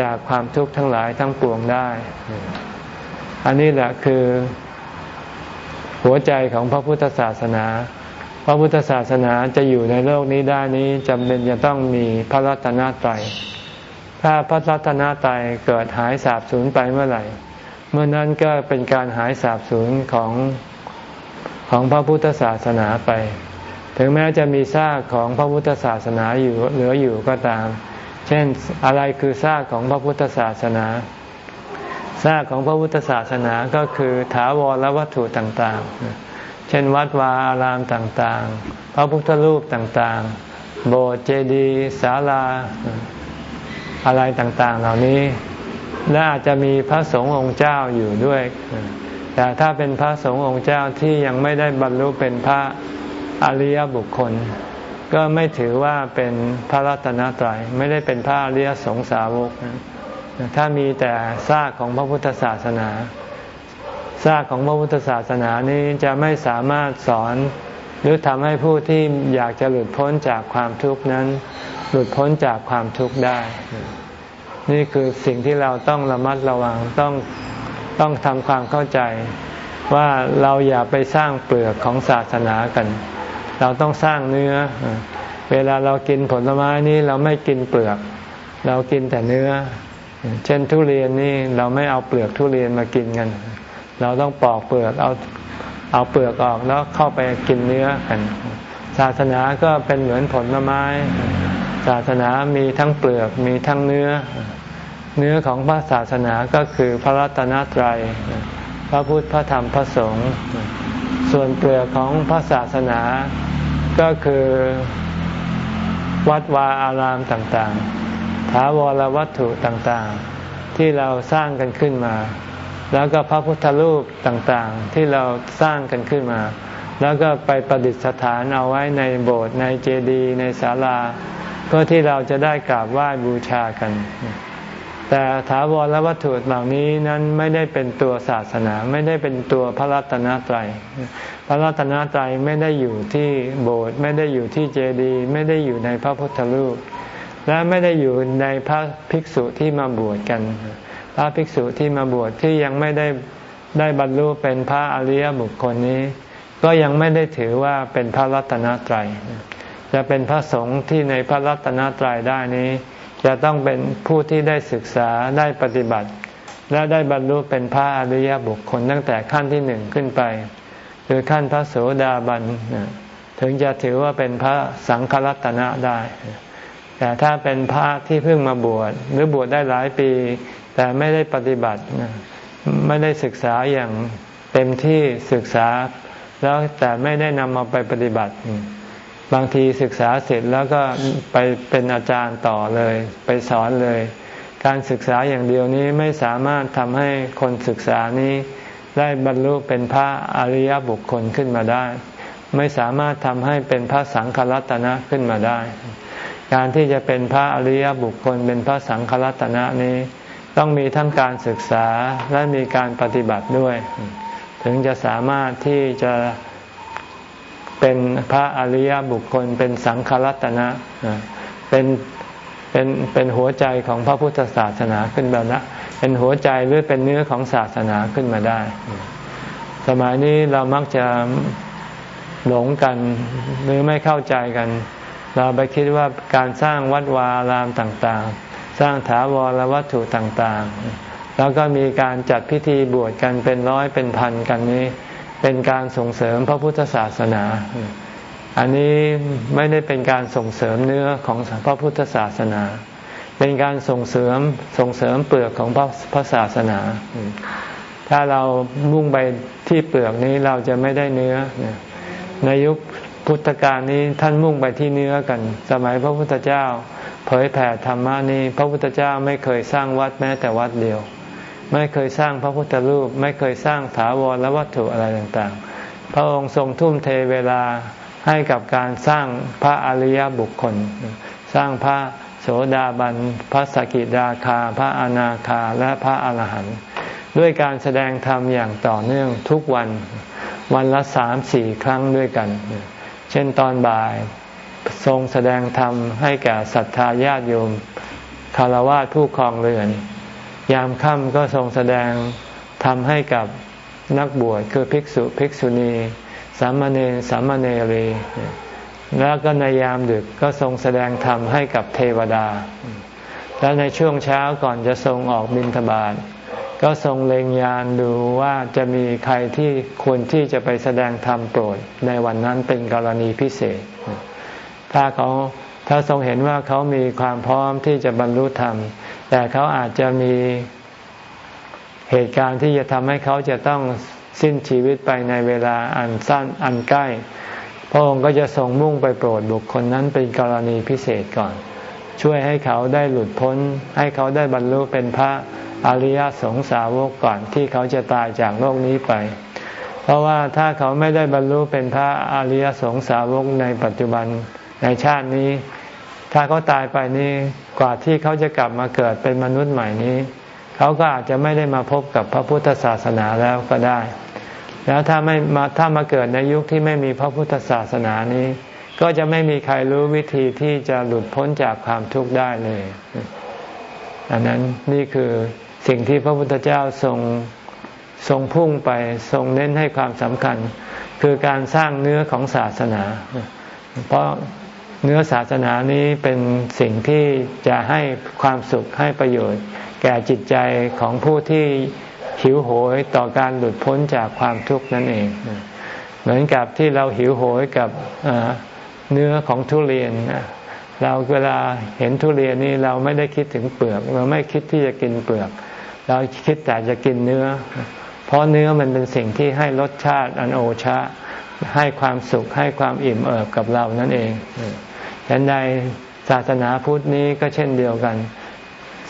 จากความทุกข์ทั้งหลายทั้งปวงได้ อันนี้แหละคือ หัวใจของพระพุทธศาสนา พระพุทธศาสนาจะอยู่ในโลกนี้ได้นี้จำเป็นจะต้องมีพระรัตนตรัย ถ้าพระรัตนตรัยเกิดหายสาบสูญไปเมื่อไหร่ เมื่อนั้นก็เป็นการหายสาบสูญของของพระพุทธศาสนาไป ถึงแม้จะมีซากของพระพุทธศาสนาอยู่เหลืออยู่ก็ตาม เช่นอะไรคือซากของพระพุทธศาสนาซากของพระพุทธศาสนาก็คือถาวรวัตถุต่างๆ ช่นวัดวาอารามต่างๆ พระพุทธรูปต่างๆ โบสถ์เจดีย์ศาลา อะไรต่างๆ เหล่านี้และอาจจะมีพระสงฆ์องค์เจ้าอยู่ด้วย แต่ถ้าเป็นพระสงฆ์องค์เจ้าที่ยังไม่ได้บรรลุเป็นพระอริยบุคคล ก็ไม่ถือว่าเป็นพระรัตนตรัยไม่ได้เป็นพระอริยสงสาวกนะถ้ามีแต่ซากของพระพุทธศาสนา ซากของพระพุทธศาสนานี้จะไม่สามารถสอน หรือทำให้ผู้ที่อยากจะหลุดพ้นจากความทุกข์นั้น หลุดพ้นจากความทุกข์ได้ นี่คือสิ่งที่เราต้องระมัดระวังต้องต้องทำความเข้าใจว่าเราอย่าไปสร้างเปลือกของศาสนากัน เราต้องสร้างเนื้อ เวลาเรากินผลไม้นี้เราไม่กินเปลือก เรากินแต่เนื้อ เช่นทุเรียนนี่เราไม่เอาเปลือกทุเรียนมากินกัน เราต้องปอกเปลือกเอาเอาเปลือกออกแล้วเข้าไปกินเนื้อกันศาสนาก็เป็นเหมือนผลไม้ ศาสนามีทั้งเปลือกมีทั้งเนื้อ เนื้อของพระศาสนาก็คือพระรัตนตรัย พระพุทธพระธรรมพระสงฆ์ส่วนเปลือกของพระศาสนาก็คือวัดวาอารามต่างๆถาวรวัตถุต่างๆ ที่เราสร้างกันขึ้นมา แล้วก็พระพุทธรูปต่างๆ ที่เราสร้างกันขึ้นมา แล้วก็ไปประดิษฐานเอาไว้ในโบสถ์ในเจดีย์ในศาลา เพื่อที่เราจะได้กราบไหว้บูชากัน แต่ถาวรวัตถุเหล่านี้นั้นไม่ได้เป็นตัวศาสนา ไม่ได้เป็นตัวพระรัตนตรัย พระรัตนตรัยไม่ได้อยู่ที่โบสถ์ไม่ได้อยู่ที่เจดีย์ไม่ได้อยู่ในพระพุทธรูป และไม่ได้อยู่ในพระภิกษุที่มาบวชกัน พระภิกษุที่มาบวชที่ยังไม่ได้ได้บรรลุเป็นพระอริยบุคคลนี้ ก็ยังไม่ได้ถือว่าเป็นพระรัตนตรัย จะเป็นพระสงฆ์ที่ในพระรัตนตรัยได้นี้ จะต้องเป็นผู้ที่ได้ศึกษาได้ปฏิบัติ และได้บรรลุเป็นพระอริยบุคคลตั้งแต่ขั้นที่หนึ่งขึ้นไป คือขั้นพระโสดาบันถึงจะถือว่าเป็นพระสังฆรัตนะได้แต่ถ้าเป็นพระที่เพิ่งมาบวชหรือบวชได้หลายปี แต่ไม่ได้ปฏิบัติ ไม่ได้ศึกษาอย่างเต็มที่ศึกษา แล้วแต่ไม่ได้นำมาไปปฏิบัติ บางทีศึกษาเสร็จแล้วก็ไปเป็นอาจารย์ต่อเลย ไปสอนเลย การศึกษาอย่างเดียวนี้ไม่สามารถทำให้คนศึกษานี้ได้บรรลุเป็นพระอริยบุคคลขึ้นมาได้ ไม่สามารถทำให้เป็นพระสังฆรัตนะขึ้นมาได้ การที่จะเป็นพระอริยบุคคลเป็นพระสังฆรัตนะนี้ ต้องมีทั้งการศึกษาและมีการปฏิบัติด้วย ถึงจะสามารถที่จะเป็นพระอริยบุคคล เป็นสังฆรัตนะเป็นเป็นเป็นหัวใจของพระพุทธศาสนาขึ้นมานะเป็นหัวใจหรือเป็นเนื้อของศาสนาขึ้นมาได้ สมัยนี้เรามักจะหลงกันหรือไม่เข้าใจกัน เราไปคิดว่าการสร้างวัดวาอารามต่างๆ สร้างถาวรวัตถุต่างๆ แล้วก็มีการจัดพิธีบวชกันเป็นร้อยเป็นพันกันนี้ เป็นการส่งเสริมพระพุทธศาสนา อันนี้ไม่ได้เป็นการส่งเสริมเนื้อของพระพุทธศาสนา เป็นการส่งเสริมส่งเสริมเปลือกของพระพระศาสนา ถ้าเรามุ่งไปที่เปลือกนี้เราจะไม่ได้เนื้อ ในยุคพุทธกาลนี้ท่านมุ่งไปที่เนื้อกัน สมัยพระพุทธเจ้า ยแผ่ธรรมะนี้ พระพุทธเจ้าไม่เคยสร้างวัดแม้แต่วัดเดียว ไม่เคยสร้างพระพุทธรูป ไม่เคยสร้างถาวรและวัตถุอะไรต่างๆ พระองค์ทรงทุ่มเทเวลาให้กับการสร้างพระอริยบุคคล สร้างพระโสดาบัน พระสกิดาคา พระอนาคา และพระอาหารหันต์ด้วยการแสดงธรรมอย่างต่อเนื่องทุกวัน วันละสามสี่ครั้งด้วยกัน เช่นตอนบ่าย ทรงแสดงธรรมให้แก่ศรัทธาญาติโยมคารวะผู้ครองเรือน ยามค่ำก็ทรงแสดงธรรมให้กับนักบวชคือภิกษุภิกษุณี สามเณรสามเณรี แล้วก็ในยามดึกก็ทรงแสดงธรรมให้กับเทวดา แล้วในช่วงเช้าก่อนจะทรงออกบิณฑบาตก็ทรงเล็งยานดูว่าจะมีใครที่ควรที่จะไปแสดงธรรมโปรดในวันนั้นเป็นกรณีพิเศษ ถ้าเขาถ้าทรงเห็นว่าเขามีความพร้อมที่จะบรรลุธรรม แต่เขาอาจจะมีเหตุการณ์ที่จะทำให้เขาจะต้องสิ้นชีวิตไปในเวลาอันสั้นอันใกล้ พระองค์ก็จะทรงมุ่งไปโปรดบุคคลนั้นเป็นกรณีพิเศษก่อน ช่วยให้เขาได้หลุดพ้น ให้เขาได้บรรลุเป็นพระอริยสงสาวกก่อนที่เขาจะตายจากโลกนี้ไป เพราะว่าถ้าเขาไม่ได้บรรลุเป็นพระอริยสงสาวกในปัจจุบัน ในชาตินี้ ถ้าเขาตายไปนี้กว่าที่เขาจะกลับมาเกิดเป็นมนุษย์ใหม่นี้ เขาก็อาจจะไม่ได้มาพบกับพระพุทธศาสนาแล้วก็ได้ แล้วถ้าไม่มาถ้ามาเกิดในยุคที่ไม่มีพระพุทธศาสนานี้ ก็จะไม่มีใครรู้วิธีที่จะหลุดพ้นจากความทุกข์ได้เลยอันนั้นนี่คือสิ่งที่พระพุทธเจ้าทรงทรงพุ่งไปทรงเน้นให้ความสำคัญ คือการสร้างเนื้อของศาสนา เพราะ เนื้อศาสนานี้เป็นสิ่งที่จะให้ความสุขให้ประโยชน์ แก่จิตใจของผู้ที่หิวโหยต่อการหลุดพ้นจากความทุกข์นั่นเอง เหมือนกับที่เราหิวโหยกับเนื้อของทุเรียน เราเวลาเห็นทุเรียนนี่เราไม่ได้คิดถึงเปลือก เราไม่คิดที่จะกินเปลือก เราคิดแต่จะกินเนื้อ เพราะเนื้อมันเป็นสิ่งที่ให้รสชาติอันโอชะ ให้ความสุขให้ความอิ่มเอิบกับเรานั่นเอง ฉันใดศาสนาพุทธนี้ก็เช่นเดียวกัน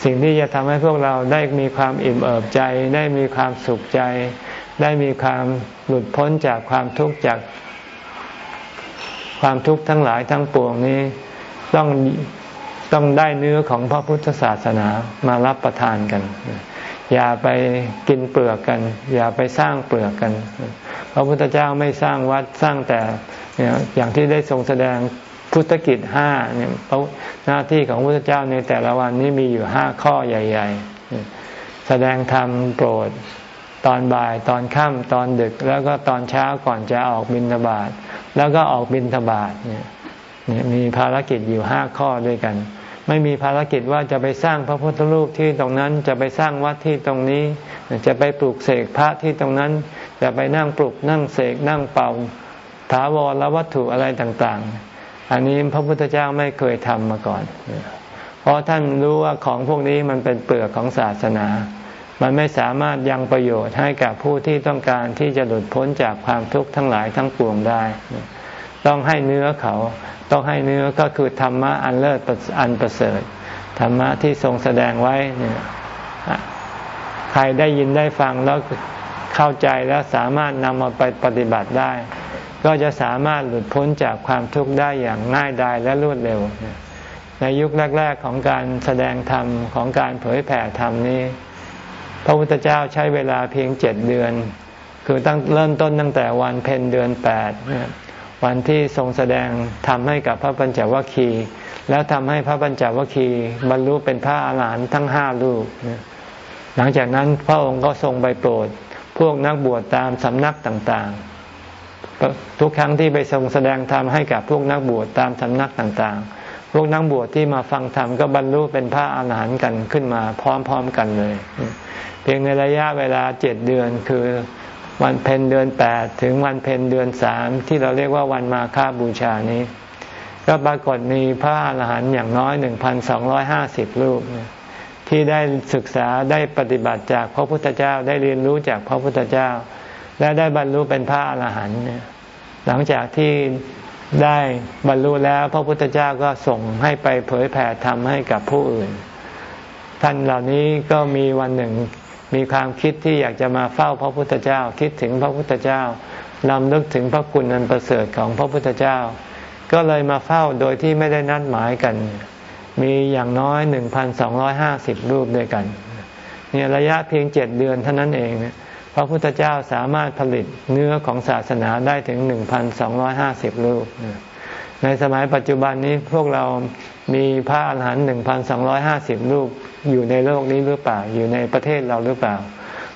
สิ่งที่จะทำให้พวกเราได้มีความอิ่มเอิบใจ ได้มีความสุขใจ ได้มีความหลุดพ้นจากความทุกข์จากความทุกข์ทั้งหลายทั้งปวงนี้ต้องต้องได้เนื้อของพระพุทธศาสนามารับประทานกัน อย่าไปกินเปลือกกัน อย่าไปสร้างเปลือกกัน พระพุทธเจ้าไม่สร้างวัดสร้างแต่อย่างที่ได้ทรงแสดง พุทธกิจห้าเนี่ยหน้าที่ของพระพุทธเจ้าในแต่ละวันนี้มีอยู่ห้าข้อใหญ่ ๆ แสดงธรรมโปรด ตอนบ่ายตอนค่ำตอนดึก แล้วก็ตอนเช้าก่อนจะออกบิณฑบาตแล้วก็ออกบิณฑบาตเนี่ยมีภารกิจอยู่ห้าข้อด้วยกัน ไม่มีภารกิจว่าจะไปสร้างพระพุทธรูปที่ตรงนั้นจะไปสร้างวัดที่ตรงนี้ จะไปปลูกเสกพระที่ตรงนั้น จะไปนั่งปลูกนั่งเสกนั่งเป่าถาวรและวัตถุอะไรต่างๆ อันนี้พระพุทธเจ้าไม่เคยทำมาก่อน เพราะท่านรู้ว่าของพวกนี้มันเป็นเปลือกของศาสนา มันไม่สามารถยังประโยชน์ให้กับผู้ที่ต้องการที่จะหลุดพ้นจากความทุกข์ทั้งหลายทั้งปวงได้ ต้องให้เนื้อเขา ต้องให้เนื้อก็คือธรรมะอันเลิศอันประเสริฐ ธรรมะที่ทรงแสดงไว้เนี่ยใครได้ยินได้ฟังแล้วเข้าใจแล้วสามารถนำมาไปปฏิบัติได้ ก็จะสามารถหลุดพ้นจากความทุกข์ได้อย่างง่ายดายและรวดเร็ว ในยุคแรก ๆของการแสดงธรรมของการเผยแผ่ธรรมนี้ พระพุทธเจ้าใช้เวลาเพียงเจ็ดเดือน คือตั้งเริ่มต้นตั้งแต่วันเพ็ญเดือนแปดวันที่ทรงแสดงทำให้กับพระปัญจวัคคีย์แล้วทำให้พระปัญจวัคคีย์บรรลุเป็นพระอาหารหันต์ทั้งห้าลูก หลังจากนั้นพระองค์ก็ทรงไปโปรด พวกนักบวชตามสำนักต่างๆ ทุกครั้งที่ไปทรงแสดงธรรมให้กับพวกนักบวชตามสำนักต่างๆ พวกนักบวชที่มาฟังธรรมก็บรรลุเป็นพระอาหารหันต์กันขึ้นมาพร้อมๆกันเลย เพียงในระยะเวลาเจ็ดเดือนคือวันเพ็ญเดือนแปดถึงวันเพ็ญเดือนสามที่เราเรียกว่าวันมาฆาบูชานี้ ก็ปรากฏมีพระอรหันต์อย่างน้อยหนึ่งพันสองร้อยห้าสิบรูปที่ได้ศึกษาได้ปฏิบัติจากพระพุทธเจ้าได้เรียนรู้จากพระพุทธเจ้า และได้บรรลุเป็นพระอรหันต์ หลังจากที่ได้บรรลุแล้วพระพุทธเจ้าก็ส่งให้ไปเผยแผ่ธรรมให้กับผู้อื่น ท่านเหล่านี้ก็มีวันหนึ่งมีความคิดที่อยากจะมาเฝ้าพระพุทธเจ้า คิดถึงพระพุทธเจ้านำนึกถึงพระคุณอันประเสริฐของพระพุทธเจ้า ก็เลยมาเฝ้าโดยที่ไม่ได้นัดหมายกัน มีอย่างน้อยหนึ่งพันสองร้อยห้าสิบรูปด้วยกันเนี่ยระยะเพียงเจ็ดเดือนเท่านั้นเอง พระพุทธเจ้าสามารถผลิตเนื้อของศาสนาได้ถึงหนึ่งพันสองร้อยห้าสิบรูปในสมัยปัจจุบันนี้พวกเรามีพระอาหารหันต์หนึ่งพันสองร้อยห้าสิบรูปอยู่ในโลกนี้หรือเปล่า อยู่ในประเทศเราหรือเปล่า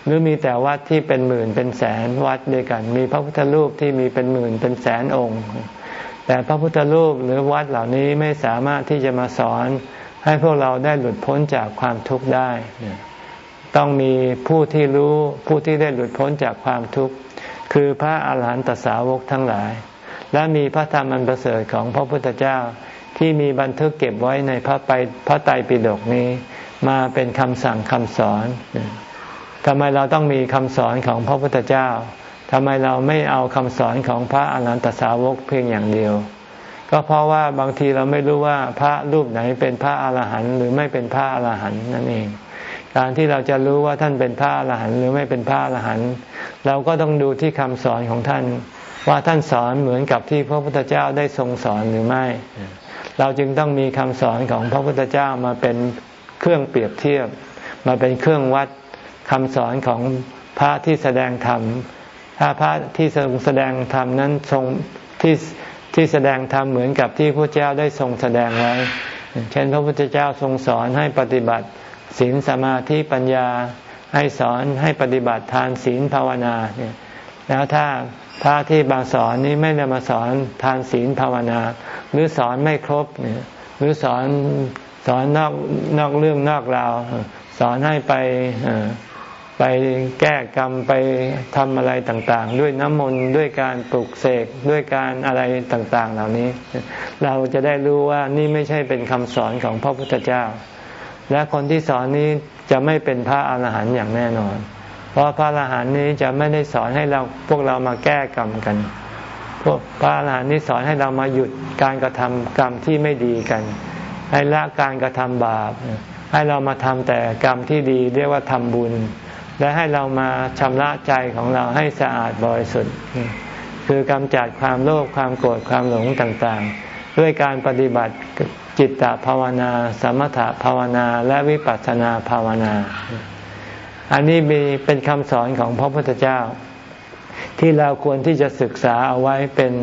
หรือมีแต่วัดที่เป็นหมื่นเป็นแสนวัดด้วยกัน มีพระพุทธรูปที่มีเป็นหมื่นเป็นแสนองค์ แต่พระพุทธรูปหรือวัดเหล่านี้ไม่สามารถที่จะมาสอนให้พวกเราได้หลุดพ้นจากความทุกข์ได้ ต้องมีผู้ที่รู้ผู้ที่ได้หลุดพ้นจากความทุกข์ คือพระอาหารหันตสาวกทั้งหลาย และมีพระธรรมอันประเสริฐของพระพุทธเจ้าที่มีบันทึกเก็บไว้ในพระไปพระไตรปิฎกนี้มาเป็นคำสั่งคำสอนทำไมเราต้องมีคำสอนของพระพุทธเจ้าทำไมเราไม่เอาคำสอนของพระอนันตสาวกเพียงอย่างเดียว ก็เพราะว่าบางทีเราไม่รู้ว่าพระรูปไหนเป็นพระอาหารหันต์หรือไม่เป็นพระอาหารหันต์นั่นเอง การที่เราจะรู้ว่าท่านเป็นพระอรหันต์หรือไม่เป็นพระอรหันต์เราก็ต้องดูที่คำสอนของท่าน ว่าท่านสอนเหมือนกับที่พระพุทธเจ้าได้ทรงสอนหรือไม่ เราจึงต้องมีคำสอนของพระพุทธเจ้ามาเป็นเครื่องเปรียบเทียบ มาเป็นเครื่องวัดคำสอนของพระที่แสดงธรรมถ้าพระที่ทรงแสดงธรรมนั้นทรงที่ที่แสดงธรรมเหมือนกับที่พระเจ้าได้ทรงแสดงไว้ เช่นพระพุทธเจ้าทรงสอนให้ปฏิบัติ ศีลสมาธิปัญญาให้สอนให้ปฏิบัติทานศีลภาวนาเนี่ยแล้วถ้าพระที่บางสอนนี้ไม่ได้มาสอนทานศีลภาวนา หรือสอนไม่ครบเนี่ยหรือสอนสอนนอกนอกเรื่องนอกราวสอนให้ไปไปแก้กรรมไปทำอะไรต่าง ๆ ด้วยน้ำมนต์ด้วยการปลุกเสกด้วยการอะไรต่าง ๆ เหล่านี้ เราจะได้รู้ว่านี่ไม่ใช่เป็นคำสอนของพระพุทธเจ้า และคนที่สอนนี้จะไม่เป็นพระอาหารหันต์อย่างแน่นอน เพราะพระอรหันต์นี้จะไม่ได้สอนให้เราพวกเรามาแก้กรรมกัน พวกพระอรหันต์นี้สอนให้เรามาหยุดการกระทำกรรมที่ไม่ดีกัน ให้ละการกระทำบาป ให้เรามาทำแต่กรรมที่ดีเรียกว่าทำบุญ และให้เรามาชำระใจของเราให้สะอาดบริสุทธิ์ คือกำจัดความโลภความโกรธความหลงต่างๆ ด้วยการปฏิบัติจิตตภาวนา สมถภาวนาและวิปัสสนาภาวนา อันนี้มีเป็นคำสอนของพระพุทธเจ้า ที่เราควรที่จะศึกษาเอาไว้เป็น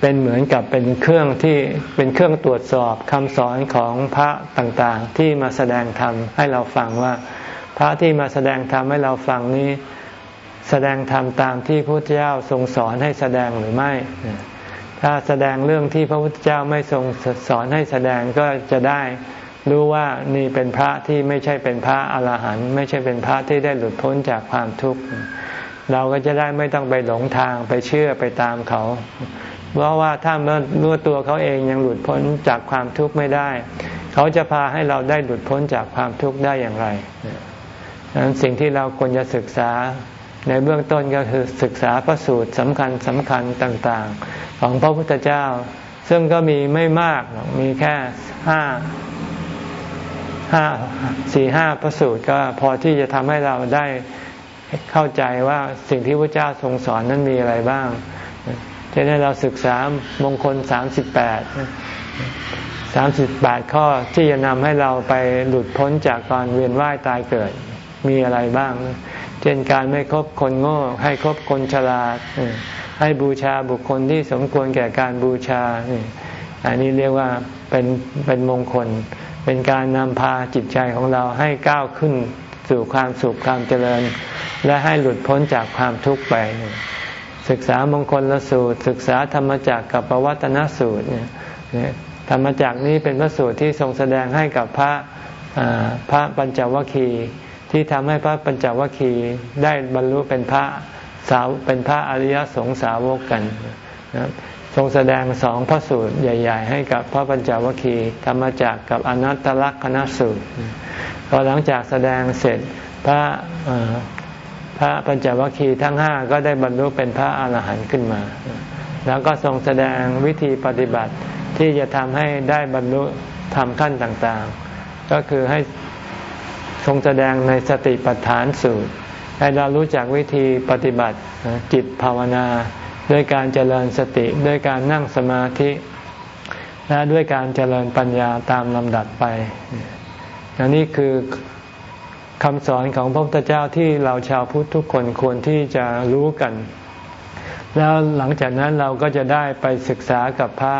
เป็นเหมือนกับเป็นเครื่องที่เป็นเครื่องตรวจสอบคำสอนของพระต่างๆ ที่มาแสดงธรรมให้เราฟังว่า พระที่มาแสดงธรรมให้เราฟังนี้ แสดงธรรมตามที่พระพุทธเจ้าทรงสอนให้แสดงหรือไม่ ถ้าแสดงเรื่องที่พระพุทธเจ้าไม่ทรงสอนให้แสดงก็จะได้รู้ว่านี่เป็นพระที่ไม่ใช่เป็นพระอรหันต์ไม่ใช่เป็นพระที่ได้หลุดพ้นจากความทุกข์เราก็จะได้ไม่ต้องไปหลงทางไปเชื่อไปตามเขา เพราะว่าถ้าเมื่อตัวเขาเองยังหลุดพ้นจากความทุกข์ไม่ได้ เขาจะพาให้เราได้หลุดพ้นจากความทุกข์ได้อย่างไรดังนั้นสิ่งที่เราควรจะศึกษา ในเบื้องต้นก็คือศึกษาพระสูตรสำคัญสำคัญต่างๆ ของพระพุทธเจ้า ซึ่งก็มีไม่มากมีแค่ห้าห้าสี่ห้าพระสูตรก็พอที่จะทำให้เราได้เข้าใจว่าสิ่งที่พระเจ้าทรงสอนนั้นมีอะไรบ้างจะได้เราศึกษามงคลสามสิบแปดสามสิบแปดข้อที่จะนำให้เราไปหลุดพ้นจากการเวียนว่ายตายเกิดมีอะไรบ้าง เช่นการไม่คบคนโง่ ให้คบคนฉลาด ให้บูชาบุคคลที่สมควรแก่การบูชา อันนี้เรียกว่าเป็นเป็นมงคล เป็นการนำพาจิตใจของเราให้ก้าวขึ้นสู่ความสุขความเจริญ และให้หลุดพ้นจากความทุกข์ไป ศึกษามงคลละสูตร ศึกษาธรรมจักกับปวัตนสูตรเนี่ยธรรมจักนี้เป็นพระสูตรที่ทรงแสดงให้กับพระพระปัญจวัคคีย์ ที่ทำให้พระปัญจวัคคีย์ได้บรรลุเป็นพระสาวเป็นพระอริยสงสาวกกันนะทรงแสดงสองพระสูตรใหญ่ ๆ ให้กับพระปัญจวัคคีย์ธรรมจักกับอนัตตลักษณสูตรพอหลังจากแสดงเสร็จพระพระปัญจวัคคีย์ทั้งห้าก็ได้บรรลุเป็นพระอาหารหันต์ขึ้นมา แล้วก็ทรงแสดงวิธีปฏิบัติที่จะทำให้ได้บรรลุทำขั้นต่างๆ ก็คือให้ ทรงแสดงในสติปัฏฐานสูตร ให้เรารู้จักวิธีปฏิบัติจิตภาวนาด้วยการเจริญสติด้วยการนั่งสมาธิ และด้วยการเจริญปัญญาตามลำดับไปอันนี้คือคำสอนของพระพุทธเจ้าที่เราชาวพุทธทุกคนควรที่จะรู้กัน แล้วหลังจากนั้นเราก็จะได้ไปศึกษากับพระ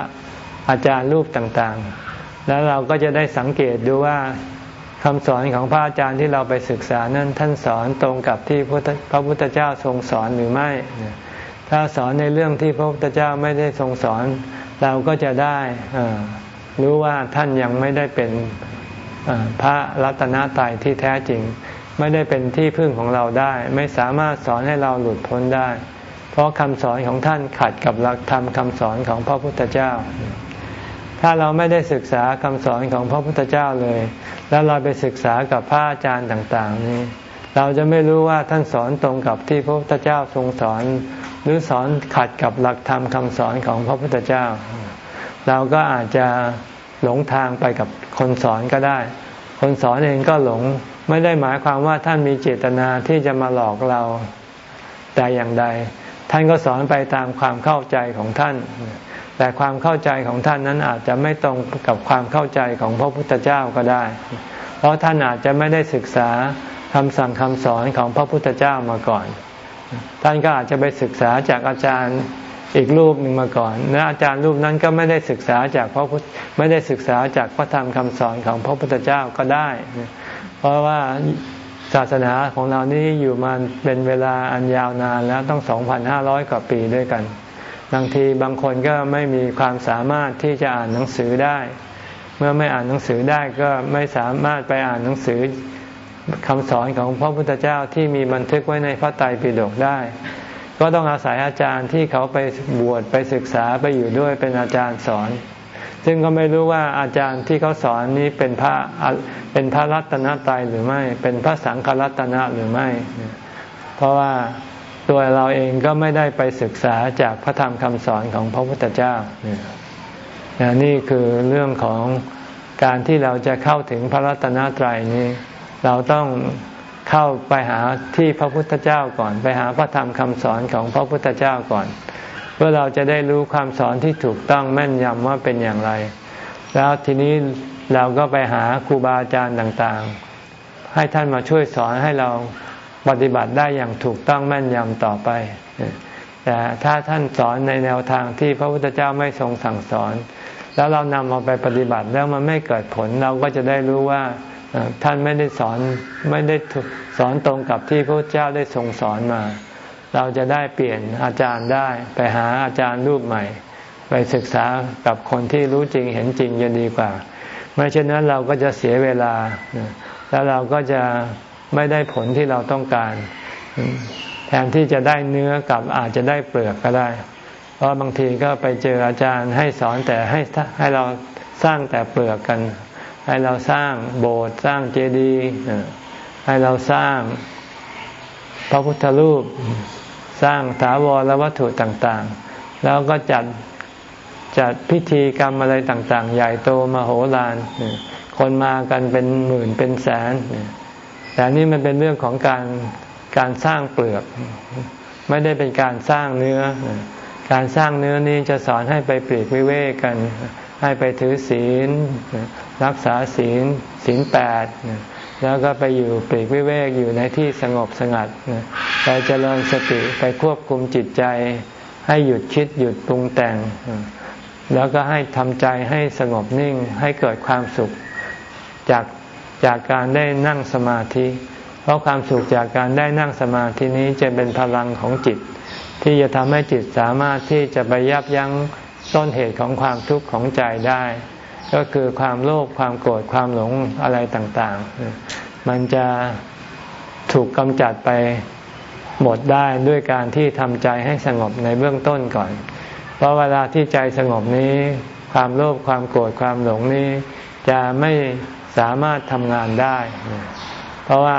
อาจารย์รูปต่างๆ แล้วเราก็จะได้สังเกตดูว่า คำสอนของพระอาจารย์ที่เราไปศึกษานั้นท่านสอนตรงกับที่พระพุทธเจ้าทรงสอนหรือไม่ ถ้าสอนในเรื่องที่พระพุทธเจ้าไม่ได้ทรงสอน เราก็จะได้รู้ว่าท่านยังไม่ได้เป็นพระรัตนตรัยที่แท้จริง ไม่ได้เป็นที่พึ่งของเราได้ ไม่สามารถสอนให้เราหลุดพ้นได้ เพราะคำสอนของท่านขัดกับหลักธรรมคำสอนของพระพุทธเจ้า ถ้าเราไม่ได้ศึกษาคำสอนของพระพุทธเจ้าเลย แล้วเราไปศึกษากับพระอาจารย์ต่าง ๆ นี้ เราจะไม่รู้ว่าท่านสอนตรงกับที่พระพุทธเจ้าทรงสอน หรือสอนขัดกับหลักธรรมคำสอนของพระพุทธเจ้า เราก็อาจจะหลงทางไปกับคนสอนก็ได้ คนสอนเองก็หลงไม่ได้หมายความว่าท่านมีเจตนาที่จะมาหลอกเราแต่อย่างใด ท่านก็สอนไปตามความเข้าใจของท่าน แต่ความเข้าใจของท่านนั้นอาจจะไม่ตรงกับความเข้าใจของพระพุทธเจ้าก็ได้ เพราะท่านอาจจะไม่ได้ศึกษาคำสั่งคำสอนของพระพุทธเจ้ามาก่อน ท่านก็อาจจะไปศึกษาจากอาจารย์อีกรูปหนึ่งมาก่อนและอาจารย์รูปนั้นก็ไม่ได้ศึกษาจากพระพุทธไม่ได้ศึกษาจากพระธรรมคำสอนของพระพุทธเจ้าก็ได้ เพราะว่าศาสนาของเรานี้อยู่มาเป็นเวลาอันยาวนานแล้วต้อง 2,500 กว่าปีด้วยกัน บางทีบางคนก็ไม่มีความสามารถที่จะอ่านหนังสือได้ เมื่อไม่อ่านหนังสือได้ก็ไม่สามารถไปอ่านหนังสือคำสอนของพระพุทธเจ้าที่มีบันทึกไว้ในพระไตรปิฎกได้ ก็ต้องอาศัยอาจารย์ที่เขาไปบวชไปศึกษาไปอยู่ด้วยเป็นอาจารย์สอน ซึ่งก็ไม่รู้ว่าอาจารย์ที่เขาสอนนี้เป็นพระเป็นพระรัตนตรัยหรือไม่ เป็นพระสังฆรัตนะหรือไม่ เพราะว่า ตัวเราเองก็ไม่ได้ไปศึกษาจากพระธรรมคำสอนของพระพุทธเจ้านี่คือเรื่องของการที่เราจะเข้าถึงพระรัตนตรัยนี้ เราต้องเข้าไปหาที่พระพุทธเจ้าก่อน ไปหาพระธรรมคำสอนของพระพุทธเจ้าก่อน เพื่อเราจะได้รู้ความสอนที่ถูกต้องแม่นยำว่าเป็นอย่างไร แล้วทีนี้เราก็ไปหาครูบาอาจารย์ต่างๆ ให้ท่านมาช่วยสอนให้เรา ปฏิบัติได้อย่างถูกต้องแม่นยำต่อไป แต่ถ้าท่านสอนในแนวทางที่พระพุทธเจ้าไม่ทรงสั่งสอน แล้วเรานำเอาไปปฏิบัติแล้วมันไม่เกิดผลเราก็จะได้รู้ว่าท่านไม่ได้สอนไม่ได้สอนตรงกับที่พระเจ้าได้ทรงสอนมา เราจะได้เปลี่ยนอาจารย์ได้ไปหาอาจารย์รูปใหม่ ไปศึกษากับคนที่รู้จริงเห็นจริงจะดีกว่า ไม่เช่นนั้นเราก็จะเสียเวลา แล้วเราก็จะ ไม่ได้ผลที่เราต้องการ แทนที่จะได้เนื้อกับอาจจะได้เปลือกก็ได้ เพราะบางทีก็ไปเจออาจารย์ให้สอนแต่ให้ให้เราสร้างแต่เปลือกกัน ให้เราสร้างโบสถ์สร้างเจดีย์ให้เราสร้างพระพุทธรูปสร้างถาวรและวัตถุต่างๆ แล้วก็จัดจัดพิธีกรรมอะไรต่างๆ ใหญ่โตมโหฬารคนมากันเป็นหมื่นเป็นแสน แต่นี่มันเป็นเรื่องของการการสร้างเปลือก ไม่ได้เป็นการสร้างเนื้อ การสร้างเนื้อนี้จะสอนให้ไปปลีกวิเวกกัน ให้ไปถือศีล รักษาศีลศีลแปดแล้วก็ไปอยู่ปลีกวิเวกอยู่ในที่สงบสงัดไปเจริญสติไปควบคุมจิตใจ ให้หยุดคิดหยุดปรุงแต่ง แล้วก็ให้ทำใจให้สงบนิ่งให้เกิดความสุขจาก จากการได้นั่งสมาธิ เพราะความสุขจากการได้นั่งสมาธินี้จะเป็นพลังของจิต ที่จะทำให้จิตสามารถที่จะไปยับยั้งต้นเหตุของความทุกข์ของใจได้ ก็คือความโลภความโกรธความหลงอะไรต่างๆ มันจะถูกกำจัดไปหมดได้ด้วยการที่ทำใจให้สงบในเบื้องต้นก่อน เพราะเวลาที่ใจสงบนี้ ความโลภความโกรธความหลงนี้ จะไม่ สามารถทำงานได้ เพราะว่า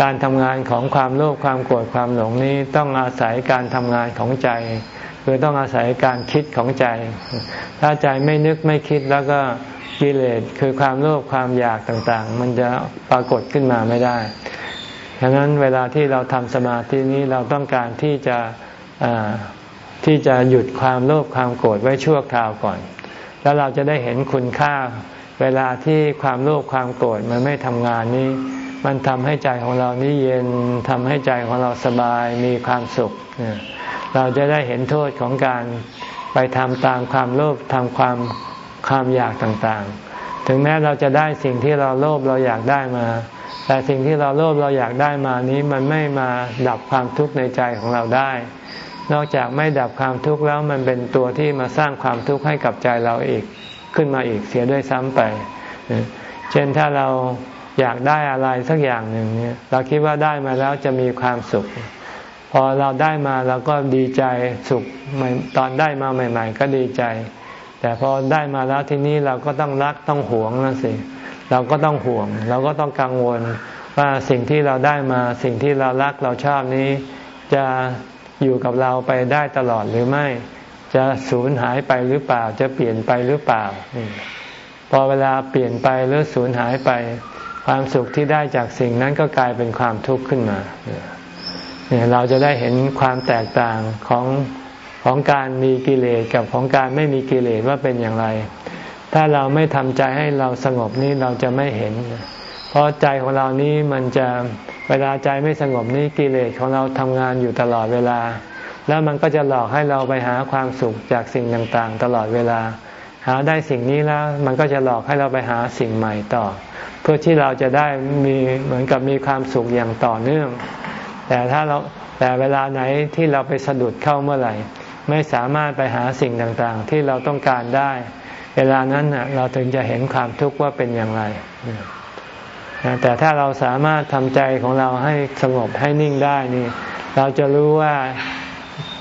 การทำงานของความโลภความโกรธความหลงนี้ต้องอาศัยการทำงานของใจ คือต้องอาศัยการคิดของใจ ถ้าใจไม่นึกไม่คิดแล้วก็กิเลสคือความโลภความอยากต่างๆ มันจะปรากฏขึ้นมาไม่ได้ฉะนั้นเวลาที่เราทำสมาธินี้เราต้องการที่จะที่จะหยุดความโลภความโกรธไว้ชั่วคราวก่อน แล้วเราจะได้เห็นคุณค่า เวลาที่ความโลภความโกรธมันไม่ทำงานนี้ มันทำให้ใจของเรานี่เย็นทำให้ใจของเราสบายมีความสุข เราจะได้เห็นโทษของการไปทำตามความโลภทำความความอยากต่างๆ ถึงแม้เราจะได้สิ่งที่เราโลภเราอยากได้มา แต่สิ่งที่เราโลภเราอยากได้มานี้มันไม่มาดับความทุกข์ในใจของเราได้ นอกจากไม่ดับความทุกข์แล้วมันเป็นตัวที่มาสร้างความทุกข์ให้กับใจเราอีก ขึ้นมาอีกเสียด้วยซ้ำไป เช่นถ้าเราอยากได้อะไรสักอย่างหนึ่งเนี่ยเราคิดว่าได้มาแล้วจะมีความสุข พอเราได้มาเราก็ดีใจสุขตอนได้มาใหม่ ๆ ก็ดีใจ แต่พอได้มาแล้วทีนี้เราก็ต้องรักต้องหวงนั่นสิเราก็ต้องห่วง เราก็ต้องกังวลว่าสิ่งที่เราได้มาสิ่งที่เรารักเราชอบนี้ จะอยู่กับเราไปได้ตลอดหรือไม่ จะสูญหายไปหรือเปล่า จะเปลี่ยนไปหรือเปล่า พอเวลาเปลี่ยนไปหรือสูญหายไป ความสุขที่ได้จากสิ่งนั้นก็กลายเป็นความทุกข์ขึ้นมาเนี่ยเราจะได้เห็นความแตกต่างของของการมีกิเลสกับของการไม่มีกิเลสว่าเป็นอย่างไร ถ้าเราไม่ทำใจให้เราสงบนี้เราจะไม่เห็น เพราะใจของเรานี้มันจะเวลาใจไม่สงบนี้กิเลสของเราทำงานอยู่ตลอดเวลา แล้วมันก็จะหลอกให้เราไปหาความสุขจากสิ่งต่างๆ ตลอดเวลา หาได้สิ่งนี้แล้ว มันก็จะหลอกให้เราไปหาสิ่งใหม่ต่อ เพื่อที่เราจะได้มีเหมือนกับมีความสุขอย่างต่อเนื่อง แต่ถ้าเราแต่เวลาไหนที่เราไปสะดุดเข้าเมื่อไหร่ ไม่สามารถไปหาสิ่งต่างๆ ที่เราต้องการได้ เวลานั้นเราถึงจะเห็นความทุกข์ว่าเป็นอย่างไรแต่ถ้าเราสามารถทำใจของเราให้สงบให้นิ่งได้นี่ เราจะรู้ว่า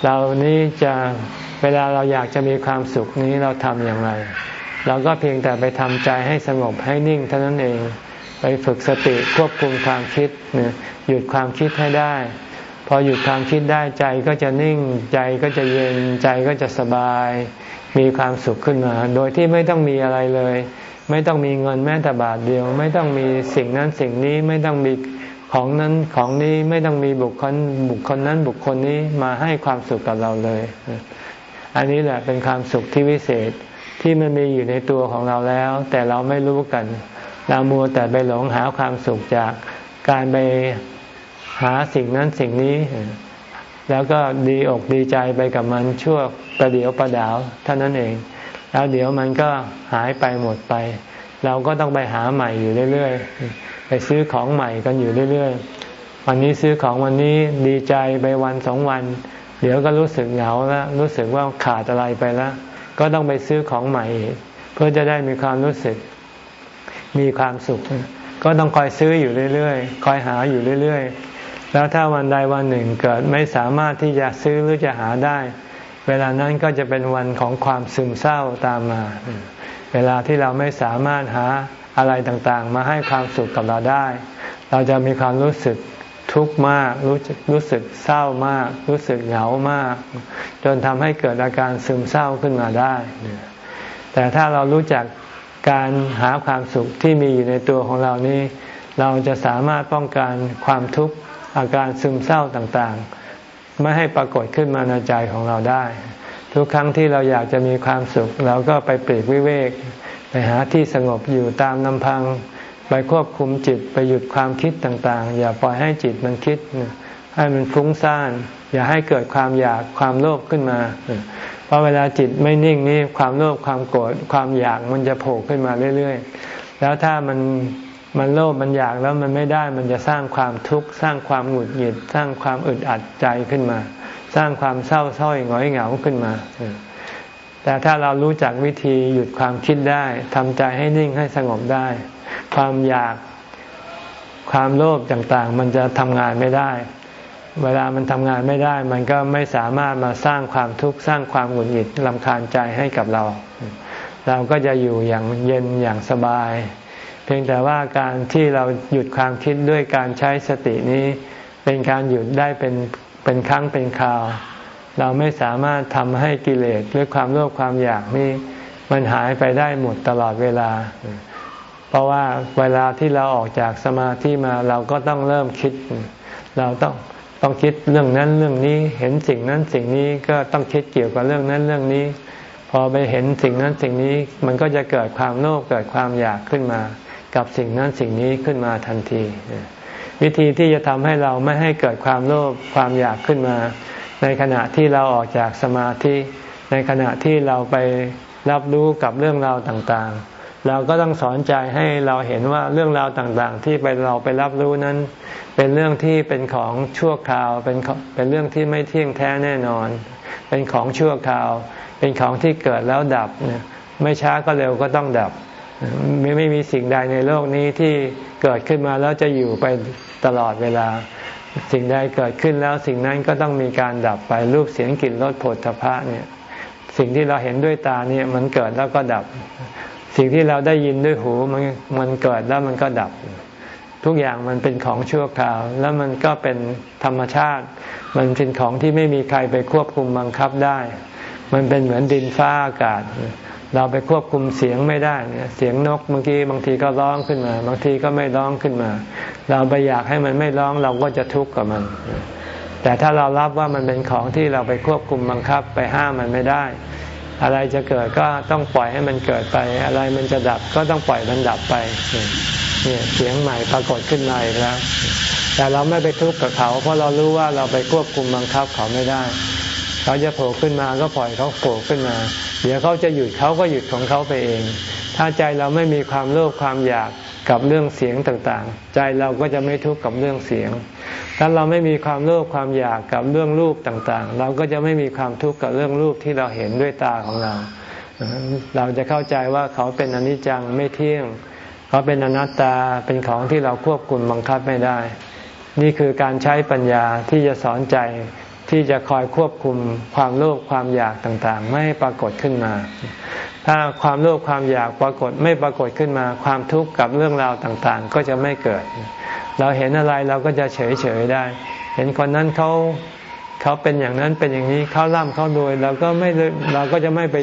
เรานี้จะเวลาเราอยากจะมีความสุขนี้เราทำอย่างไร เราก็เพียงแต่ไปทำใจให้สงบให้นิ่งเท่านั้นเอง ไปฝึกสติควบคุมความคิดหยุดความคิดให้ได้ พอหยุดความคิดได้ใจก็จะนิ่งใจก็จะเย็นใจก็จะสบาย มีความสุขขึ้นมา โดยที่ไม่ต้องมีอะไรเลย ไม่ต้องมีเงินแม้แต่บาทเดียว ไม่ต้องมีสิ่งนั้นสิ่งนี้ไม่ต้องมี ของนั้นของนี้ไม่ต้องมีบุคคลบุคคลนั้นบุคคลนี้มาให้ความสุขกับเราเลย อันนี้แหละเป็นความสุขที่วิเศษที่มันมีอยู่ในตัวของเราแล้ว แต่เราไม่รู้กัน เรามัวแต่ไปหลงหาความสุขจากการไปหาสิ่งนั้นสิ่งนี้ แล้วก็ดีอกดีใจไปกับมันชั่วประเดี๋ยวประดาวเท่านั้นเอง แล้วเดี๋ยวมันก็หายไปหมดไป เราก็ต้องไปหาใหม่อยู่เรื่อยๆ ไปซื้อของใหม่กันอยู่เรื่อยๆ วันนี้ซื้อของวันนี้ดีใจไปวันสองวัน เดี๋ยวก็รู้สึกเหงาแล้วรู้สึกว่าขาดอะไรไปแล้ว ก็ต้องไปซื้อของใหม่เพื่อจะได้มีความรู้สึก มีความสุข ก็ต้องคอยซื้ออยู่เรื่อยๆ คอยหาอยู่เรื่อยๆ แล้วถ้าวันใดวันหนึ่งเกิดไม่สามารถที่จะซื้อหรือจะหาได้ เวลานั้นก็จะเป็นวันของความซึมเศร้าตามมา เวลาที่เราไม่สามารถหา อะไรต่างๆ มาให้ความสุขกับเราได้ เราจะมีความรู้สึกทุกข์มากรู้รู้สึกเศร้ามาก รู้สึกเหงามาก จนทำให้เกิดอาการซึมเศร้าขึ้นมาได้ แต่ถ้าเรารู้จักการหาความสุขที่มีอยู่ในตัวของเรานี้ เราจะสามารถป้องกันความทุกข์อาการซึมเศร้าต่างๆ ไม่ให้ปรากฏขึ้นมาในใจของเราได้ ทุกครั้งที่เราอยากจะมีความสุข เราก็ไปปลีกวิเวก หาที่สงบอยู่ตามลำพัง ไปควบคุมจิตไปหยุดความคิดต่างๆ อย่าปล่อยให้จิตมันคิด ให้มันฟุ้งซ่าน อย่าให้เกิดความอยากความโลภขึ้นมา เพราะเวลาจิตไม่นิ่งนี่ความโลภความโกรธความอยากมันจะโผล่ขึ้นมาเรื่อยๆ แล้วถ้ามันมันโลภมันอยากแล้วมันไม่ได้มันจะสร้างความทุกข์สร้างความหงุดหงิด สร้างความอึดอัดใจขึ้นมา สร้างความเศร้าส้อยหงอยเหงาขึ้นมา แต่ถ้าเรารู้จักวิธีหยุดความคิดได้ทำใจให้นิ่งให้สงบได้ ความอยากความโลภต่างๆ มันจะทำงานไม่ได้ เวลามันทำงานไม่ได้ มันก็ไม่สามารถมาสร้างความทุกข์สร้างความหงุดหงิดลำคาญใจให้กับเรา เราก็จะอยู่อย่างเย็นอย่างสบาย เพียงแต่ว่าการที่เราหยุดความคิดด้วยการใช้สตินี้ เป็นการหยุดได้เป็นเป็นครั้งเป็นคราว เราไม่สามารถทำให้กิเลสหรือความโลภความอยากนี้ มันหายไปได้หมดตลอดเวลา เพราะว่าเวลาที่เราออกจากสมาธิมาเราก็ต้องเริ่มคิด เราต้องต้องคิดเรื่องนั้นเรื่องนี้เห็นสิ่งนั้นสิ่งนี้ก็ต้องคิดเกี่ยวกับเรื่องนั้นเรื่องนี้พพอไปเห็นสิ่งนั้นสิ่งนี้มันก็จะเกิดความโลภเกิดความอยากขึ้นมา กับสิ่งนั้นสิ่งนี้ขึ้นมาทันที วิธีที่จะทำให้เราไม่ให้เกิดความโลภความอยากขึ้นมา ในขณะที่เราออกจากสมาธิ ในขณะที่เราไปรับรู้กับเรื่องราวต่างๆ เราก็ต้องสอนใจให้เราเห็นว่าเรื่องราวต่างๆ ที่ไปเราไปรับรู้นั้น เป็นเรื่องที่เป็นของชั่วคราว เป็นเป็นเรื่องที่ไม่เที่ยงแท้แน่นอน เป็นของชั่วคราว เป็นของที่เกิดแล้วดับไม่ช้าก็เร็วก็ต้องดับไม่ไม่มีสิ่งใดในโลกนี้ที่เกิดขึ้นมาแล้วจะอยู่ไปตลอดเวลา สิ่งใดเกิดขึ้นแล้วสิ่งนั้นก็ต้องมีการดับไปรูปเสียงกลิ่นรสผลทพะเนี่ย สิ่งที่เราเห็นด้วยตาเนี่ยมันเกิดแล้วก็ดับ สิ่งที่เราได้ยินด้วยหูมันมันเกิดแล้วมันก็ดับ ทุกอย่างมันเป็นของชั่วคราว แล้วมันก็เป็นธรรมชาติ มันเป็นของที่ไม่มีใครไปควบคุมบังคับได้ มันเป็นเหมือนดินฟ้าอากาศ เราไปควบคุมเสียงไม่ได้เนี่ยเสียงนกเมื่อกี้บางทีก็ร้องขึ้นมา บางทีก็ไม่ร้องขึ้นมา เราไปอยากให้มันไม่ร้องเราก็จะทุกข์กับมัน แต่ถ้าเรารับว่ามันเป็นของที่เราไปควบคุมบังคับไปห้ามมันไม่ได้ อะไรจะเกิดก็ต้องปล่อยให้มันเกิดไป อะไรมันจะดับก็ต้องปล่อยมันดับไปเนี่ยเสียงใหม่ปรากฏขึ้นมาอีกแล้ว แต่เราไม่ไปทุกข์กับเขา เพราะเรารู้ว่าเราไปควบคุมบังคับเขาไม่ได้ เขาจะโผล่ขึ้นมาก็ปล่อยเขาโผล่ขึ้นมา เดี๋ยวเขาจะหยุดเขาก็หยุดของเขาไปเอง ถ้าใจเราไม่มีความโลภความอยากกับเรื่องเสียงต่างๆ ใจเราก็จะไม่ทุกข์กับเรื่องเสียง ถ้าเราไม่มีความโลภความอยากกับเรื่องรูปต่างๆ เราก็จะไม่มีความทุกข์กับเรื่องรูปที่เราเห็นด้วยตาของเรา เราจะเข้าใจว่าเขาเป็นอนิจจังไม่เที่ยง เขาเป็นอนัตตาเป็นของที่เราควบคุมบังคับไม่ได้ นี่คือการใช้ปัญญาที่จะสอนใจ ที่จะคอยควบคุมความโลภความอยากต่างๆ ไม่ให้ปรากฏขึ้นมา ถ้าความโลภความอยากปรากฏไม่ปรากฏขึ้นมา ความทุกข์กับเรื่องราวต่างๆ ก็จะไม่เกิด เราเห็นอะไรเราก็จะเฉยๆได้ เห็นคนนั้นเขาเขาเป็นอย่างนั้นเป็นอย่างนี้เขาล่ำเขารวยเราก็ไม่เราก็จะไม่ไป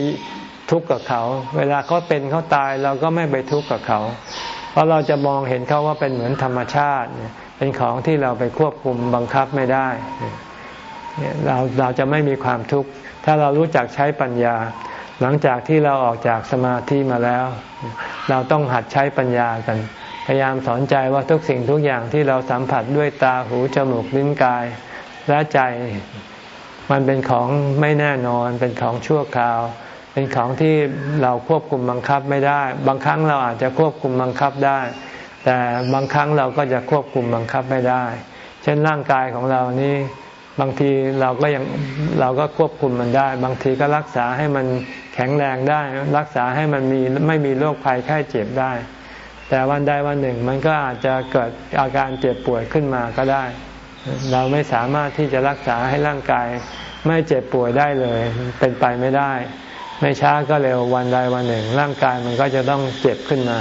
ทุกข์กับเขา เวลาเขาเป็นเขาตายเราก็ไม่ไปทุกข์กับเขา เพราะเราจะมองเห็นเขาว่าเป็นเหมือนธรรมชาติ เป็นของที่เราไปควบคุมบังคับไม่ได้ เราเราจะไม่มีความทุกข์ ถ้าเรารู้จักใช้ปัญญา หลังจากที่เราออกจากสมาธิมาแล้ว เราต้องหัดใช้ปัญญากัน พยายามสอนใจว่าทุกสิ่งทุกอย่างที่เราสัมผัสด้วยตาหูจมูกลิ้นกาย และใจมันเป็นของไม่แน่นอนเป็นของชั่วคราว เป็นของที่เราควบคุมบังคับไม่ได้ บางครั้งเราอาจจะควบคุมบังคับได้ แต่บางครั้งเราก็จะควบคุมบังคับไม่ได้ เช่นร่างกายของเรานี้ บางทีเราก็ยังเราก็ควบคุมมันได้ บางทีก็รักษาให้มันแข็งแรงได้ รักษาให้มันมีไม่มีโรคภัยไข้เจ็บได้ แต่วันใดวันหนึ่งมันก็อาจจะเกิดอาการเจ็บป่วยขึ้นมาก็ได้ เราไม่สามารถที่จะรักษาให้ร่างกาย ไม่เจ็บป่วยได้เลย เป็นไปไม่ได้ ไม่ช้าก็เร็ววันใดวันหนึ่ง ร่างกายมันก็จะต้องเจ็บขึ้นมา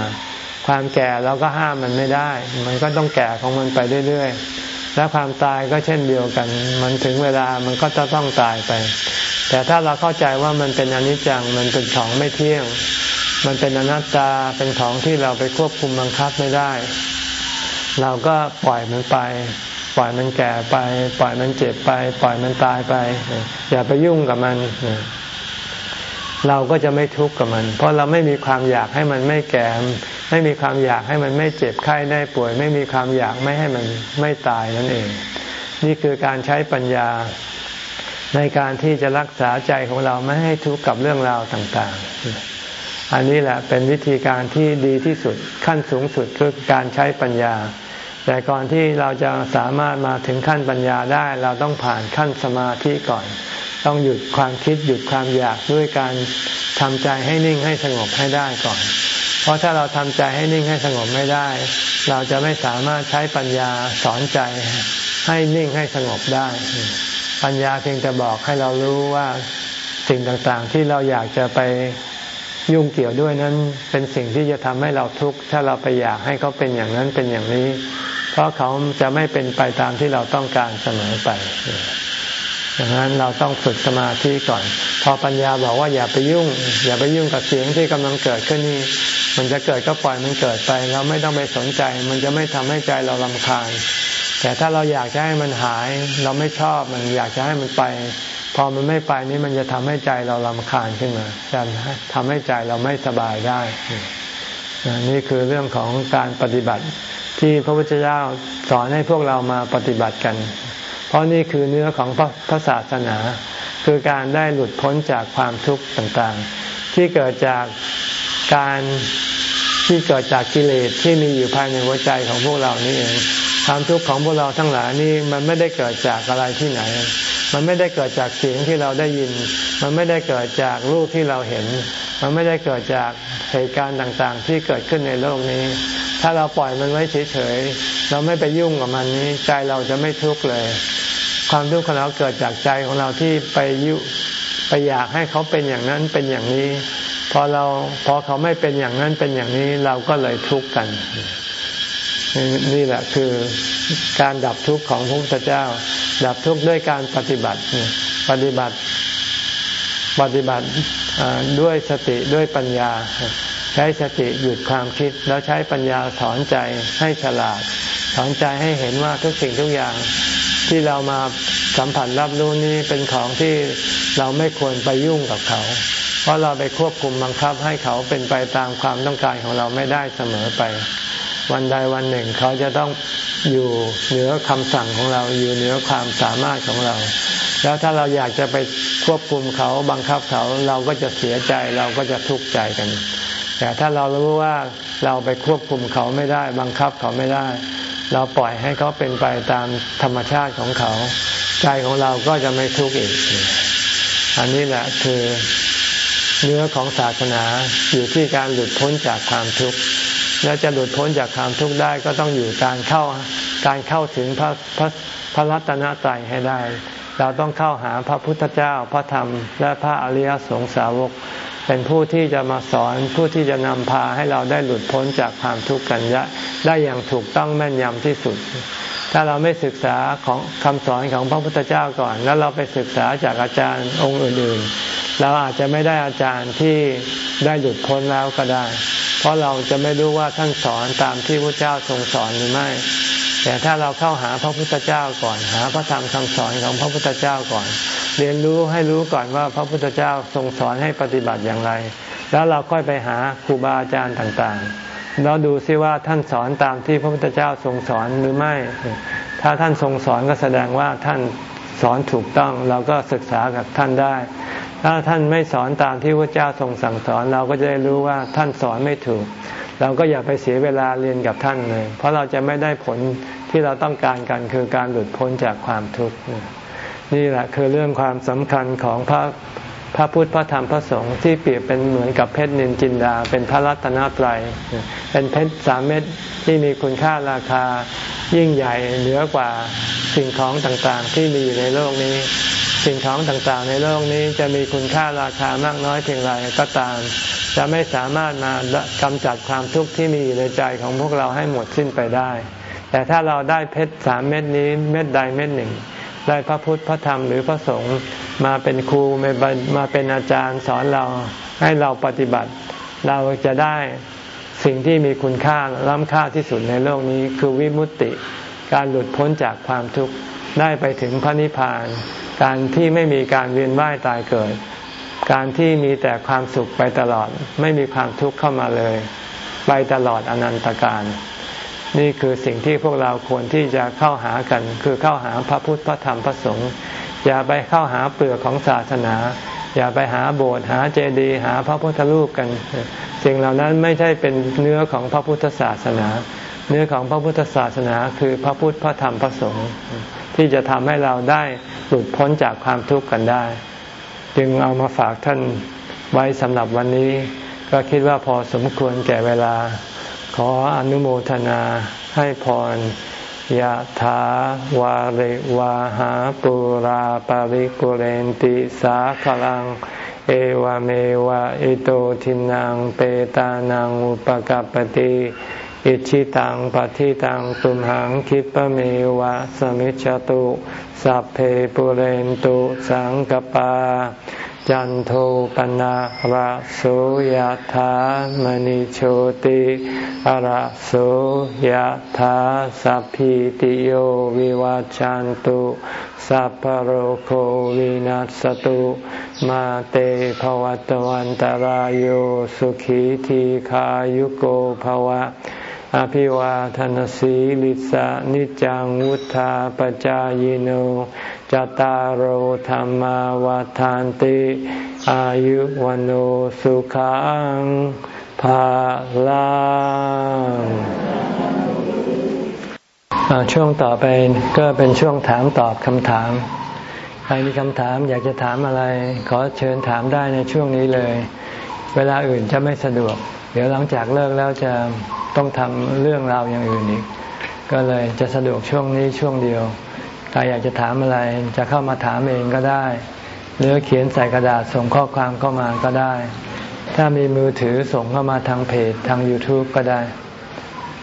ความแก่เราก็ห้ามมันไม่ได้ มันก็ต้องแก่ของมันไปเรื่อยๆ และความตายก็เช่นเดียวกัน มันถึงเวลามันก็จะต้องตายไป แต่ถ้าเราเข้าใจว่ามันเป็นอนิจจัง มันเป็นของไม่เที่ยง มันเป็นอนัตตา เป็นของที่เราไปควบคุมบังคับไม่ได้ เราก็ปล่อยมันไป ปล่อยมันแก่ไป ปล่อยมันเจ็บไป ปล่อยมันตายไป อย่าไปยุ่งกับมัน เราก็จะไม่ทุกข์กับมัน เพราะเราไม่มีความอยากให้มันไม่แก่ ไม่มีความอยากให้มันไม่เจ็บไข้ได้ป่วย ไม่มีความอยากไม่ให้มันไม่ตายนั่นเอง นี่คือการใช้ปัญญาในการที่จะรักษาใจของเราไม่ให้ทุกข์กับเรื่องราวต่างๆ อันนี้แหละเป็นวิธีการที่ดีที่สุดขั้นสูงสุดคือการใช้ปัญญา แต่ก่อนที่เราจะสามารถมาถึงขั้นปัญญาได้ เราต้องผ่านขั้นสมาธิก่อน ต้องหยุดความคิดหยุดความอยากด้วยการทำใจให้นิ่งให้สงบให้ได้ก่อน เพราะถ้าเราทำใจให้นิ่งให้สงบไม่ได้ เราจะไม่สามารถใช้ปัญญาสอนใจให้นิ่งให้สงบได้ ปัญญาเพียงแต่บอกให้เรารู้ว่าสิ่งต่างๆ ที่เราอยากจะไปยุ่งเกี่ยวด้วยนั้นเป็นสิ่งที่จะทำให้เราทุกข์ถ้าเราไปอยากให้เขาเป็นอย่างนั้นเป็นอย่างนี้ เพราะเขาจะไม่เป็นไปตามที่เราต้องการเสมอไปดังนั้นเราต้องฝึกสมาธิก่อน พอปัญญาบอกว่าอย่าไปยุ่ง อย่าไปยุ่งกับเสียงที่กำลังเกิดขึ้นนี้ มันจะเกิดก็ปล่อยมันเกิดไป เราไม่ต้องไปสนใจ มันจะไม่ทำให้ใจเราลำคาญ แต่ถ้าเราอยากจะให้มันหาย เราไม่ชอบมันอยากจะให้มันไป พอมันไม่ไปนี่มันจะทำให้ใจเราลำคาญขึ้นมาจะทำให้ใจเราไม่สบายได้ นี่คือเรื่องของการปฏิบัติที่พระพุทธเจ้าสอนให้พวกเรามาปฏิบัติกัน เพราะนี่คือเนื้อของพระศาสนา คือการได้หลุดพ้นจากความทุกข์ต่างๆ ที่เกิดจาก การที่เกิดจากกิเลสที่มีอยู่ภายในหัวใจของพวกเรานี่เองความทุกข์ของพวกเราทั้งหลายนี่มันไม่ได้เกิดจากอะไรที่ไหน มันไม่ได้เกิดจากเสียงที่เราได้ยิน มันไม่ได้เกิดจากรูปที่เราเห็น มันไม่ได้เกิดจากเหตุการณ์ต่างๆ ที่เกิดขึ้นในโลกนี้ ถ้าเราปล่อยมันไว้เฉยๆ เราไม่ไปยุ่งกับมันนี้ใจเราจะไม่ทุกข์เลย ความทุกข์ของเราเกิดจากใจของเราที่ไปยุไปอยากให้เขาเป็นอย่างนั้นเป็นอย่างนี้ พอเราพอเขาไม่เป็นอย่างนั้นเป็นอย่างนี้เราก็เลยทุกข์กันนี่แหละคือการดับทุกข์ของพระพุทธเจ้า ดับทุกข์ด้วยการปฏิบัติปฏิบัติปฏิบัติด้วยสติด้วยปัญญา ใช้สติหยุดความคิด แล้วใช้ปัญญาสอนใจให้ฉลาด สอนใจให้เห็นว่าทุกสิ่งทุกอย่างที่เรามาสัมผัสรับรู้นี้เป็นของที่เราไม่ควรไปยุ่งกับเขา เพราะเราไปควบคุมบังคับให้เขาเป็นไปตามความต้องการของเราไม่ได้เสมอไป วันใดวันหนึ่งเขาจะต้องอยู่เหนือคำสั่งของเราอยู่เหนือความสามารถของเรา แล้วถ้าเราอยากจะไปควบคุมเขาบังคับเขาเราก็จะเสียใจเราก็จะทุกข์ใจกัน แต่ถ้าเรารู้ว่าเราไปควบคุมเขาไม่ได้ บังคับเขาไม่ได้ เราปล่อยให้เขาเป็นไปตามธรรมชาติของเขา ใจของเราก็จะไม่ทุกข์อีก อันนี้แหละคือ เนื้อของศาสนาอยู่ที่การหลุดพ้นจากความทุกข์และจะหลุดพ้นจากความทุกข์ได้ก็ต้องอยู่การเข้าการเข้าถึงพระพระพระรัตนตรัยให้ได้ เราต้องเข้าหาพระพุทธเจ้าพระธรรม และพระอริยสงสาวก เป็นผู้ที่จะมาสอนผู้ที่จะนำพาให้เราได้หลุดพ้นจากความทุกข์กันยะได้อย่างถูกต้องแม่นยำที่สุด ถ้าเราไม่ศึกษาของคำสอนของพระพุทธเจ้าก่อน แล้วเราไปศึกษาจากอาจารย์องค์อื่นๆ เราอาจจะไม่ได้อาจารย์ที่ได้หลุดพ้นแล้วก็ได้ เพราะเราจะไม่รู้ว่าท่านสอนตามที่พระเจ้าทรงสอนหรือไม่ แต่ถ้าเราเข้าหาพระพุทธเจ้าก่อนหาพระธรรมคำสอนของพระพุทธเจ้าก่อน เรียนรู้ให้รู้ก่อนว่าพระพุทธเจ้าทรงสอนให้ปฏิบัติอย่างไร แล้วเราค่อยไปหาครูบาอาจารย์ต่างๆ แล้วดูซิว่าท่านสอนตามที่พระพุทธเจ้าทรงสอนหรือไม่ ถ้าท่านทรงสอนก็แสดงว่าท่านสอนถูกต้องเราก็ศึกษากับท่านได้ ถ้าท่านไม่สอนตามที่พระเจ้าทรงสั่งสอน เราก็จะได้รู้ว่าท่านสอนไม่ถูก เราก็อย่าไปเสียเวลาเรียนกับท่านเลย เพราะเราจะไม่ได้ผลที่เราต้องการกันคือการหลุดพ้นจากความทุกข์นี่แหละคือเรื่องความสำคัญของพระพระพุทธพระธรรมพระสงฆ์ที่เปรียบเป็นเหมือนกับเพชรนินจินดา เป็นพระรัตนตรัยเป็นเพชรสามเม็ดที่มีคุณค่าราคายิ่งใหญ่เหนือกว่าสิ่งของต่างๆ ที่มีอยู่ในโลกนี้ สิ่งของต่างๆ ในโลกนี้จะมีคุณค่าราคามากน้อยเพียงไรก็ตาม จะไม่สามารถมากำจัดความทุกข์ที่มีอยู่ในใจของพวกเราให้หมดสิ้นไปได้ แต่ถ้าเราได้เพชรสามเม็ดนี้เม็ดใดเม็ดหนึ่ง ได้พระพุทธพระธรรมหรือพระสงฆ์มาเป็นครูมาเป็นอาจารย์สอนเราให้เราปฏิบัติ เราจะได้สิ่งที่มีคุณค่าล้ำค่าที่สุดในโลกนี้คือวิมุตติ การหลุดพ้นจากความทุกข์ได้ไปถึงพระนิพพาน การที่ไม่มีการเวียนว่ายตายเกิด การที่มีแต่ความสุขไปตลอด ไม่มีความทุกข์เข้ามาเลย ไปตลอดอนันตการ นี่คือสิ่งที่พวกเราควรที่จะเข้าหากัน คือเข้าหาพระพุทธพระธรรมพระสงฆ์อย่าไปเข้าหาเปลือกของศาสนา อย่าไปหาโบสถ์หาเจดีย์หาพระพุทธรูปกัน สิ่งเหล่านั้นไม่ใช่เป็นเนื้อของพระพุทธศาสนา เนื้อของพระพุทธศาสนาคือพระพุทธพระธรรมพระสงฆ์ ที่จะทำให้เราได้หลุดพ้นจากความทุกข์กันได้ จึงเอามาฝากท่านไว้สำหรับวันนี้ ก็คิดว่าพอสมควรแก่เวลา ขออนุโมทนาให้พรยะถาวาริวาหาปุราปาริกุเรนติสาขลัง เอวเมวะอิโตทินังเปตานังอุปกัปติ อิชิตังปฏิตังตุมหังคิปเมวะสมิจฉตุสัพเพปุเรนตุสังกปา จันโทปนะระโสยธามณิโชติระโสยธาสัพพิติโยวิวัจจันตุสัพพโรโควินัสตุมาเตภวัตวันตารโยสุขีทีขายุโกภวะ อภิวาทนสีลิสะนิจังวุธาปจายโนจตารโหธรรมวาทานติ อายุวันโอสุขังภาลังช่วงต่อไปก็เป็นช่วงถามตอบคำถาม ใครมีคำถามอยากจะถามอะไร ขอเชิญถามได้ในช่วงนี้เลย เวลาอื่นจะไม่สะดวก เดี๋ยวหลังจากเลิกแล้วจะต้องทำเรื่องราวอย่างอื่นอีก ก็เลยจะสะดวกช่วงนี้ช่วงเดียวใครอยากจะถามอะไรจะเข้ามาถามเองก็ได้ หรือเขียนใส่กระดาษส่งข้อความเข้ามาก็ได้ ถ้ามีมือถือส่งเข้ามาทางเพจทาง YouTube ก็ได้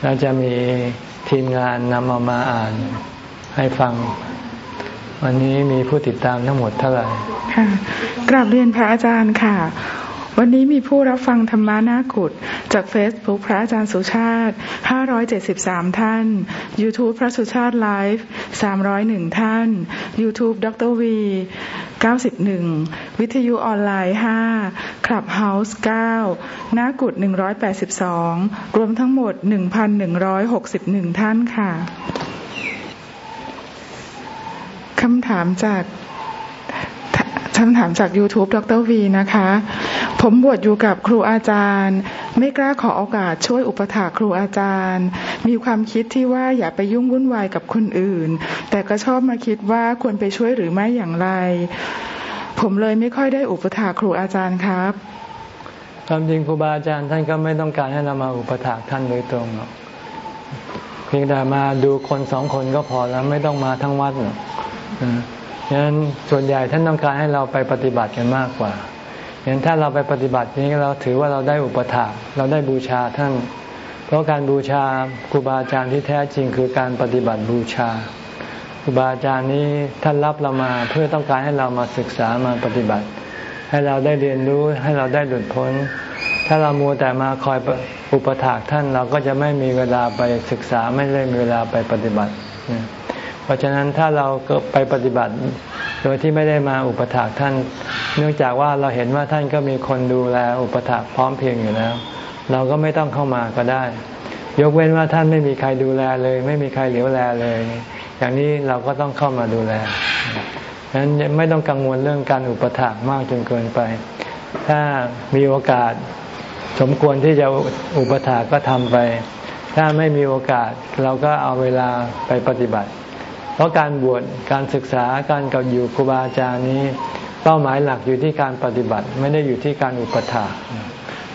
แล้วจะมีทีมงานนำเอามาอ่านให้ฟัง วันนี้มีผู้ติดตามทั้งหมดเท่าไหร่ ค่ะ กราบเรียนพระอาจารย์ค่ะ วันนี้มีผู้รับฟังธรรมานาขุด จากเฟซบุ๊กพระอาจารย์สุชาติ 573 ท่าน YouTube พระสุชาติไลฟ์301 ท่าน YouTube ดรวี91 วิทยุออนไลน์ 5 คลับเฮาส์9นากุด 182 รวมทั้งหมด 1,161 ท่านค่ะ คำถามจาก คำถามจาก YouTube ดรวีนะคะ ผมบวชอยู่กับครูอาจารย์ ไม่กล้าขอโอกาสช่วยอุปถาครูอาจารย์ มีความคิดที่ว่าอย่าไปยุ่งวุ่นวายกับคนอื่น แต่ก็ชอบมาคิดว่าควรไปช่วยหรือไม่อย่างไร ผมเลยไม่ค่อยได้อุปถาครูอาจารย์ครับความจริงครูบาอาจารย์ท่านก็ไม่ต้องการให้เรามาอุปถากท่านโดยตรงหรอกเพียงแต่มาดูคนสองคนก็พอแล้วไม่ต้องมาทั้งวัดหรอก ฉะนั้นส่วนใหญ่ท่านต้องการให้เราไปปฏิบัติกันมากกว่าเห็นถ้าเราไปปฏิบัตินี้เราถือว่าเราได้อุปถากเราได้บูชาท่าน เพราะการบูชาครูบาอาจารย์ที่แท้จริงคือการปฏิบัติบูชาครูบาอาจารย์นี้ท่านรับเรามาเพื่อต้องการให้เรามาศึกษามาปฏิบัติ ให้เราได้เรียนรู้ให้เราได้หลุดพ้น ถ้าเรามัวแต่มาคอยอุปถากท่านเราก็จะไม่มีเวลาไปศึกษาไม่ได้มีเวลาไปปฏิบัติเพ ราะฉะนั้นถ้าเราก็ไปปฏิบัติ โดยที่ไม่ได้มาอุปถากท่าน เนื่องจากว่าเราเห็นว่าท่านก็มีคนดูแลอุปถากพร้อมเพียงอยู่แล้ว เราก็ไม่ต้องเข้ามาก็ได้ ยกเว้นว่าท่านไม่มีใครดูแลเลย ไม่มีใครเหลียวแลเลย อย่างนี้เราก็ต้องเข้ามาดูแลฉะนั้นไม่ต้องกังวลเรื่องการอุปถากมากจนเกินไป ถ้ามีโอกาสสมควรที่จะอุปถากก็ทำไป ถ้าไม่มีโอกาสเราก็เอาเวลาไปปฏิบัติ ราะการบวชการศึกษาการกับอยู่ครูบาอาจารย์นี้ เป้าหมายหลักอยู่ที่การปฏิบัติ ไม่ได้อยู่ที่การอุปถา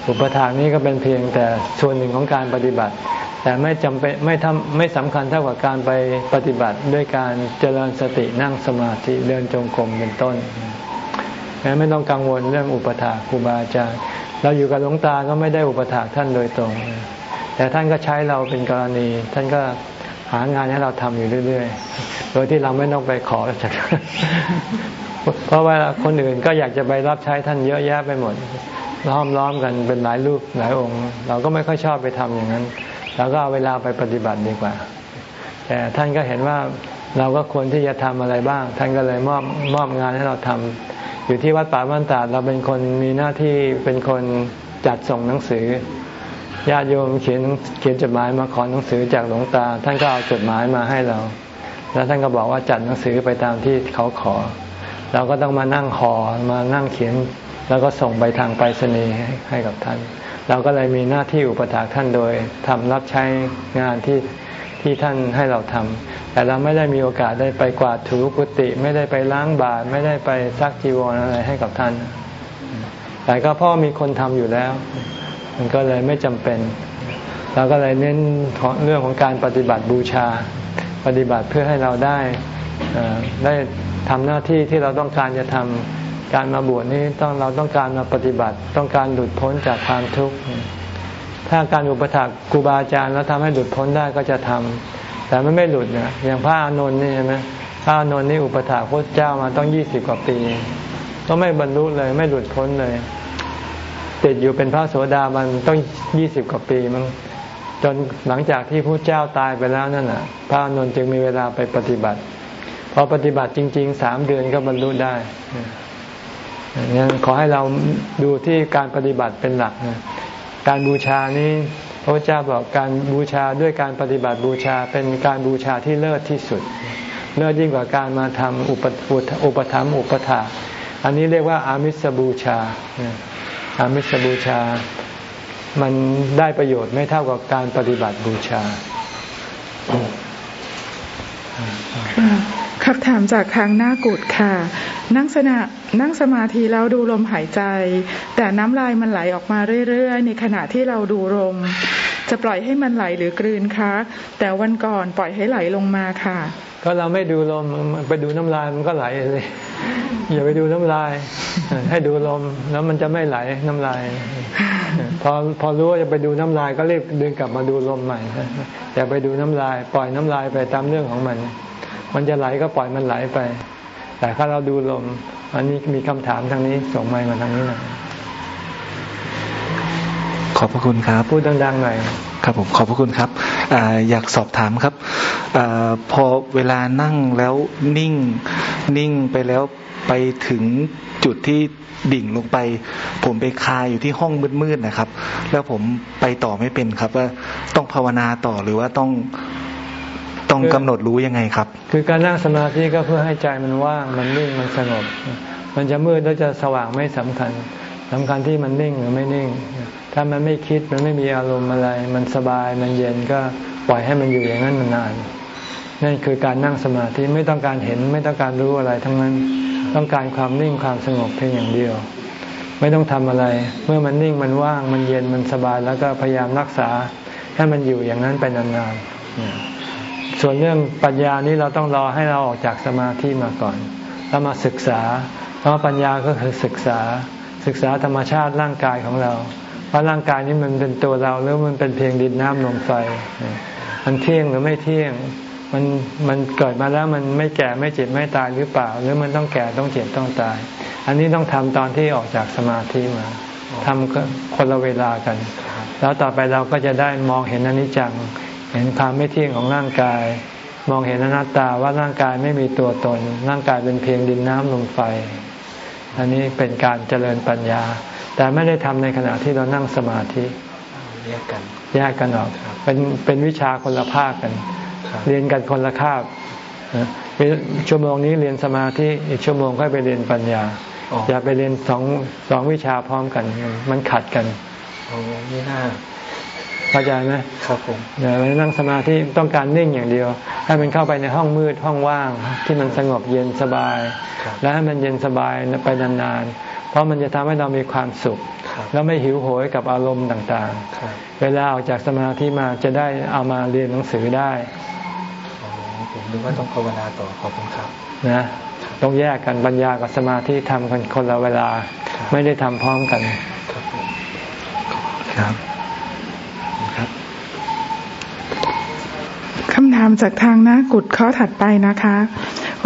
อุปถานี้ก็เป็นเพียงแต่ส่วนหนึ่งของการปฏิบัติ แต่ไม่จำเป็นไม่ทำไม่สำคัญเท่ากับการไปปฏิบัติด้วยการเจริญสตินั่งสมาธิเดินจงกรมเป็นต้นไม่ต้องกังวลเรื่องอุปถาครูบาอาจารย์เราอยู่กับหลวงตาก็ไม่ได้อุปถาท่านโดยตรง แต่ท่านก็ใช้เราเป็นกรณี ท่านก็หางานให้เราทำอยู่เรื่อย โดยที่เราไม่ต้องไปขอจากเพราะว่าคนอื่นก็อยากจะไปรับใช้ท่านเยอะแยะไปหมดล้อมล้อมกันเป็นหลายรูปหลายองค์ เราก็ไม่ค่อยชอบไปทำอย่างนั้นเราก็เอาเวลาไปปฏิบัติดีกว่า แต่ท่านก็เห็นว่าเราก็ควรที่จะทำอะไรบ้าง ท่านก็เลยมอบมอบงานให้เราทำอยู่ที่วัดป่าบ้านตาดเราเป็นคนมีหน้าที่เป็นคนจัดส่งหนังสือญาติโยมเขียนเขียนจดหมายมาขอหนังสือจากหลวงตา ท่านก็เอาจดหมายมาให้เรา แล้วท่านก็บอกว่าจัดหนังสือไปตามที่เขาขอ เราก็ต้องมานั่งขอมานั่งเขียน แล้วก็ส่งไปทางไปรษณีย์ให้กับท่าน เราก็เลยมีหน้าที่อุปถัมภ์ท่านโดยทำรับใช้งานที่ที่ท่านให้เราทำแต่เราไม่ได้มีโอกาสได้ไปกวาดถูกุฏิไม่ได้ไปล้างบาตรไม่ได้ไปซักจีวรอะไรให้กับท่าน แต่ก็พ่อมีคนทำอยู่แล้ว มันก็เลยไม่จำเป็นเราก็เลยเน้นเรื่องของการปฏิบัติบูชา ปฏิบัติเพื่อให้เราได้ได้ทำหน้าที่ที่เราต้องการจะทำการมาบวชนี้ต้องเราต้องการมาปฏิบัติ ต้องการหลุดพ้นจากความทุกข์ถ้าการอุปถัมภ์ครูบาอาจารย์แล้วทำให้หลุดพ้นได้ก็จะทำแต่มันไม่หลุดนะอย่างพระอานนท์นี่ใช่ไหมพระอานนท์นี่อุปถัมภ์พระเจ้ามาต้องยี่สิบกว่าปีก็ไม่บรรลุเลยไม่หลุดพ้นเลย ติดอยู่เป็นพระโสดามันต้องยี่สิบกว่าปีมั้ง จนหลังจากที่พระเจ้าตายไปแล้วนั่นน่ะ พระนนท์จึงมีเวลาไปปฏิบัติ พอปฏิบัติจริงๆสามเดือนก็บรรลุได้งั้นขอให้เราดูที่การปฏิบัติเป็นหลักนะการบูชานี้พระเจ้าบอกการบูชาด้วยการปฏิบัติบูชาเป็นการบูชาที่เลิศที่สุด เลิศยิ่งกว่าการมาทำอุปอุปธรรมอุปถาอันนี้เรียกว่าอามิสบูชาอามิสบูชา มันได้ประโยชน์ไม่เท่ากับการปฏิบัติบูชาคำถามจากทางหน้ากุดค่ะ นั่งสนะนั่งสมาธิแล้วดูลมหายใจ แต่น้ำลายมันไหลออกมาเรื่อยๆ ในขณะที่เราดูลม จะปล่อยให้มันไหลหรือกลืนคะ แต่วันก่อนปล่อยให้ไหลลงมาค่ะ ก็เราไม่ดูลมไปดูน้ำลายมันก็ไหลเลยอย่าไปดูน้ำลาย ให้ดูลมแล้วมันจะไม่ไหลน้ำลายพอพอรู้ว่าจะไปดูน้ำลายก็รีบดึงกลับมาดูลมใหม่อย่าไปดูน้ำลาย ปล่อยน้ำลายไปตามเรื่องของมัน มันจะไหลก็ปล่อยมันไหลไป แต่ถ้าเราดูลม อันนี้มีคำถามทางนี้ส่งไมมาทางนี้หน่อย ขอบพระคุณครับ พูดดังๆหน่อยครับผมขอบพระคุณครับออยากสอบถามครับอพอเวลานั่งแล้วนิ่ง นิ่งไปแล้วไปถึงจุดที่ดิ่งลงไป ผมไปคาอยู่ที่ห้องมืดๆนะครับ แล้วผมไปต่อไม่เป็นครับ ว่าต้องภาวนาต่อหรือว่าต้องต้องกำหนดรู้ยังไงครับ คือการนั่งสมาธิก็เพื่อให้ใจมันว่างมันนิ่งมันสงบ มันจะมืดแล้วจะสว่างไม่สำคัญสำคัญที่มันนิ่งหรือไม่นิ่ง ถ้ามันไม่คิดมันไม่มีอารมณ์อะไร มันสบายมันเย็นก็ปล่อยให้มันอยู่อย่างนั้นนานนั่นคือการนั่งสมาธิไม่ต้องการเห็นไม่ต้องการรู้อะไร ทั้งนั้นต้องการความนิ่งความสงบเพียงอย่างเดียว ไม่ต้องทำอะไร เมื่อมันนิ่งมันว่างมันเย็นมันสบายแล้วก็พยายามรักษาให้มันอยู่อย่างนั้นไปนานๆส่วนเรื่องปัญญานี้เราต้องรอให้เราออกจากสมาธิมาก่อนแล้วมาศึกษา เพราะปัญญาก็คือศึกษา ศึกษาธรรมชาติร่างกายของเรา เพราะร่างกายนี้มันเป็นตัวเราหรือมันเป็นเพียงดินน้ำลมไฟ มันเที่ยงหรือไม่เที่ยง มันมันเกิดมาแล้วมันไม่แก่ไม่เจ็บไม่ตายหรือเปล่า หรือมันต้องแก่ต้องเจ็บต้องตาย อันนี้ต้องทำตอนที่ออกจากสมาธิมาทำคนละเวลากัน แล้วต่อไปเราก็จะได้มองเห็นอนิจจัง เห็นความไม่เที่ยงของร่างกาย มองเห็นอนัตตาว่าร่างกายไม่มีตัวตน ร่างกายเป็นเพียงดินน้ำลมไฟ อันนี้เป็นการเจริญปัญญา แต่ไม่ได้ทำในขณะที่เรานั่งสมาธิแยกกันแยกกันออกเป็นเป็นวิชาคนละภาคกัน เรียนกันคนละคาบชั่วโมงนี้เรียนสมาธิอีกชั่วโมงค่อยไปเรียนปัญญา อย่าไปเรียนสองสองวิชาพร้อมกัน มันขัดกันโอ้ไม่น่าเข้าใจไหมครับผมอย่าไปนั่งสมาธิต้องการนิ่งอย่างเดียว ให้มันเข้าไปในห้องมืดห้องว่าง ที่มันสงบเย็นสบาย และให้มันเย็นสบายไปนานๆเพ ราะมันจะทำให้เรามีความสุข แล้วไม่หิวโหยกับอารมณ์ต่างๆ เวลาออกจากสมาธิมาจะได้เอามาเรียนหนังสือได้ผมนึกว่าต้องภาวนาต่อขอบคุณครับนะต้องแยกกันปัญญากับสมาธิทำกันคนละเวลา ไม่ได้ทำพร้อมกันครับครับคำถามจากทางหน้ากุดข้อถัดไปนะคะ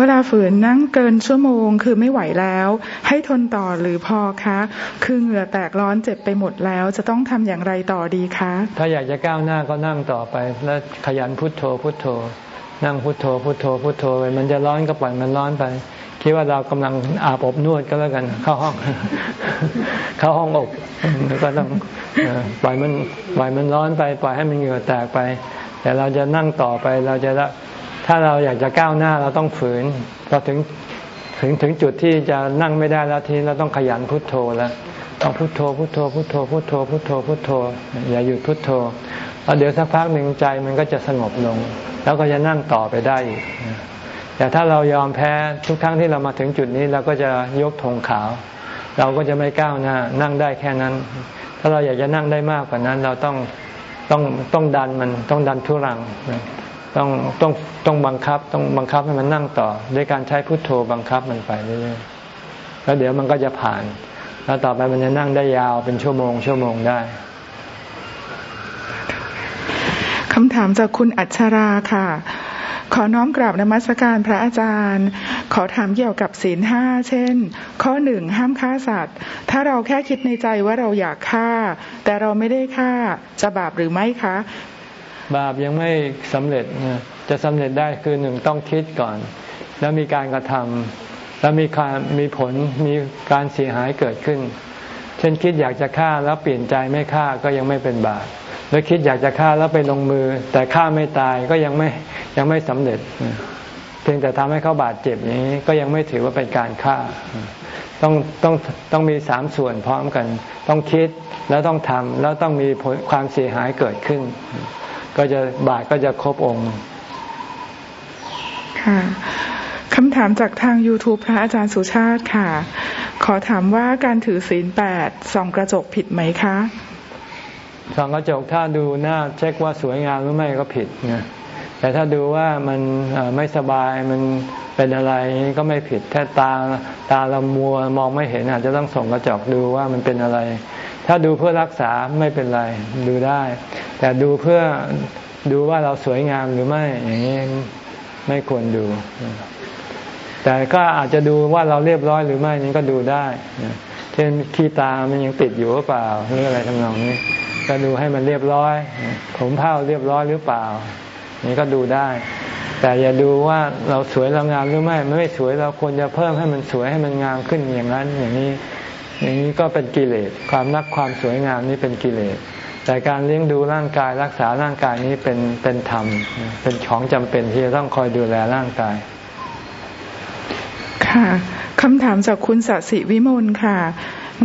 เวลาฝืนนั่งเกินชั่วโมงคือไม่ไหวแล้ว ให้ทนต่อหรือพอคะ คือเหงื่อแตกร้อนเจ็บไปหมดแล้ว จะต้องทำอย่างไรต่อดีคะ ถ้าอยากจะก้าวหน้าก็นั่งต่อไป แล้วขยันพุทโธพุทโธ นั่งพุโทโธพุโทโธพุโทโธไปมันจะร้อนก็ปล่อยมันร้อนไป คิดว่าเรากำลังอาบอบนวดก็แล้วกัน เข้าห้อง เข้าห้องอบก็ต้องปล่อยมันปล่อยมันร้อนไป ปล่อยให้มันเหงื่อแตกไป แต่เราจะนั่งต่อไปเราจะ ถ้าเราอยากจะก้าวหน้าเราต้องฝืนพอถึงถึงถึงจุดที่จะนั่งไม่ได้แล้วทีเราต้องขยันพุทโธแล้วต้องพุทโธพุทโธพุทโธพุทโธพุทโธพุทโธ อย่าหยุดพุทโธแล้วเดี๋ยวสักพักหนึ่งใจมันก็จะสงบลง แล้วก็จะนั่งต่อไปได้อีกแต่ถ้าเรายอมแพ้ทุกครั้งที่เรามาถึงจุดนี้เราก็จะยกธงขาว เราก็จะไม่ก้าวหน้านั่งได้แค่นั้น ถ้าเราอยากจะนั่งได้มากกว่านั้น เราต้องต้องต้องดันมันต้องดันทุรัง ต้องต้องต้องบังคับ ต้องบังคับให้มันนั่งต่อ ด้วยการใช้พุทโธบังคับมันไปเรื่อยๆแล้วเดี๋ยวมันก็จะผ่าน แล้วต่อไปมันจะนั่งได้ยาวเป็นชั่วโมง ชั่วโมงได้คำถามจากคุณอัชราค่ะ ขอน้อมกราบนมัสการพระอาจารย์ ขอถามเกี่ยวกับศีลห้าเช่น ข้อหนึ่งห้ามฆ่าสัตว์ ถ้าเราแค่คิดในใจว่าเราอยากฆ่า แต่เราไม่ได้ฆ่าจะบาปหรือไม่คะ บาปยังไม่สำเร็จนะจะสำเร็จได้คือหนึ่งต้องคิดก่อน แล้วมีการกระทำแล้วมีการมีผลมีการเสียหายเกิดขึ้น เช่นคิดอยากจะฆ่าแล้วเปลี่ยนใจไม่ฆ่าก็ยังไม่เป็นบาปหรือคิดอยากจะฆ่าแล้วไปลงมือ แต่ฆ่าไม่ตายก็ยังไม่ยังไม่สำเร็จ เพียงแต่ทำให้เขาบาดเจ็บอย่างนี้ก็ยังไม่ถือว่าเป็นการฆ่าต้องต้องต้องมีสามส่วนพร้อมกัน ต้องคิดแล้วต้องทำแล้วต้องมีผลความเสียหายเกิดขึ้น ก็จะบาปก็จะครบองค์ค่ะคำถามจากทาง YouTube พระอาจารย์สุชาติค่ะ ขอถามว่าการถือศีลแปดส่องกระจกผิดไหมคะส่องกระจกถ้าดูหน้าเช็คว่าสวยงามหรือไม่ก็ผิดนะแต่ถ้าดูว่ามันไม่สบายมันเป็นอะไรก็ไม่ผิด ถ้าตาตาเรามัวมองไม่เห็นอาจจะต้องส่องกระจกดูว่ามันเป็นอะไร ถ้าดูเพื่อรักษาไม่เป็นไรดูได้ แต่ดูเพื่อดูว่าเราสวยงามหรือไม่อย่างนี้ไม่ควรดู แต่ก็อาจจะดูว่าเราเรียบร้อยหรือไม่นี่ก็ดูได้ เช่นขี้ตามันยังติดอยู่หรือเปล่าหรืออะไรทำนองนี้ ก็ดูให้มันเรียบร้อย ผมเผ้าเรียบร้อยหรือเปล่า นี่ก็ดูได้ แต่อย่าดูว่าเราสวยเรางามหรือไม่ ไม่สวยเราควรจะเพิ่มให้มันสวยให้มันงามขึ้นอย่างนั้นอย่างนี้ อย่างนี้ก็เป็นกิเลสความรักความสวยงามนี้เป็นกิเลสแต่การเลี้ยงดูร่างกายรักษาร่างกายนี้เป็นเป็นธรรม เป็นของจำเป็นที่จะต้องคอยดูแลร่างกาย ค่ะคำถามจากคุณสสิวิมลค่ะ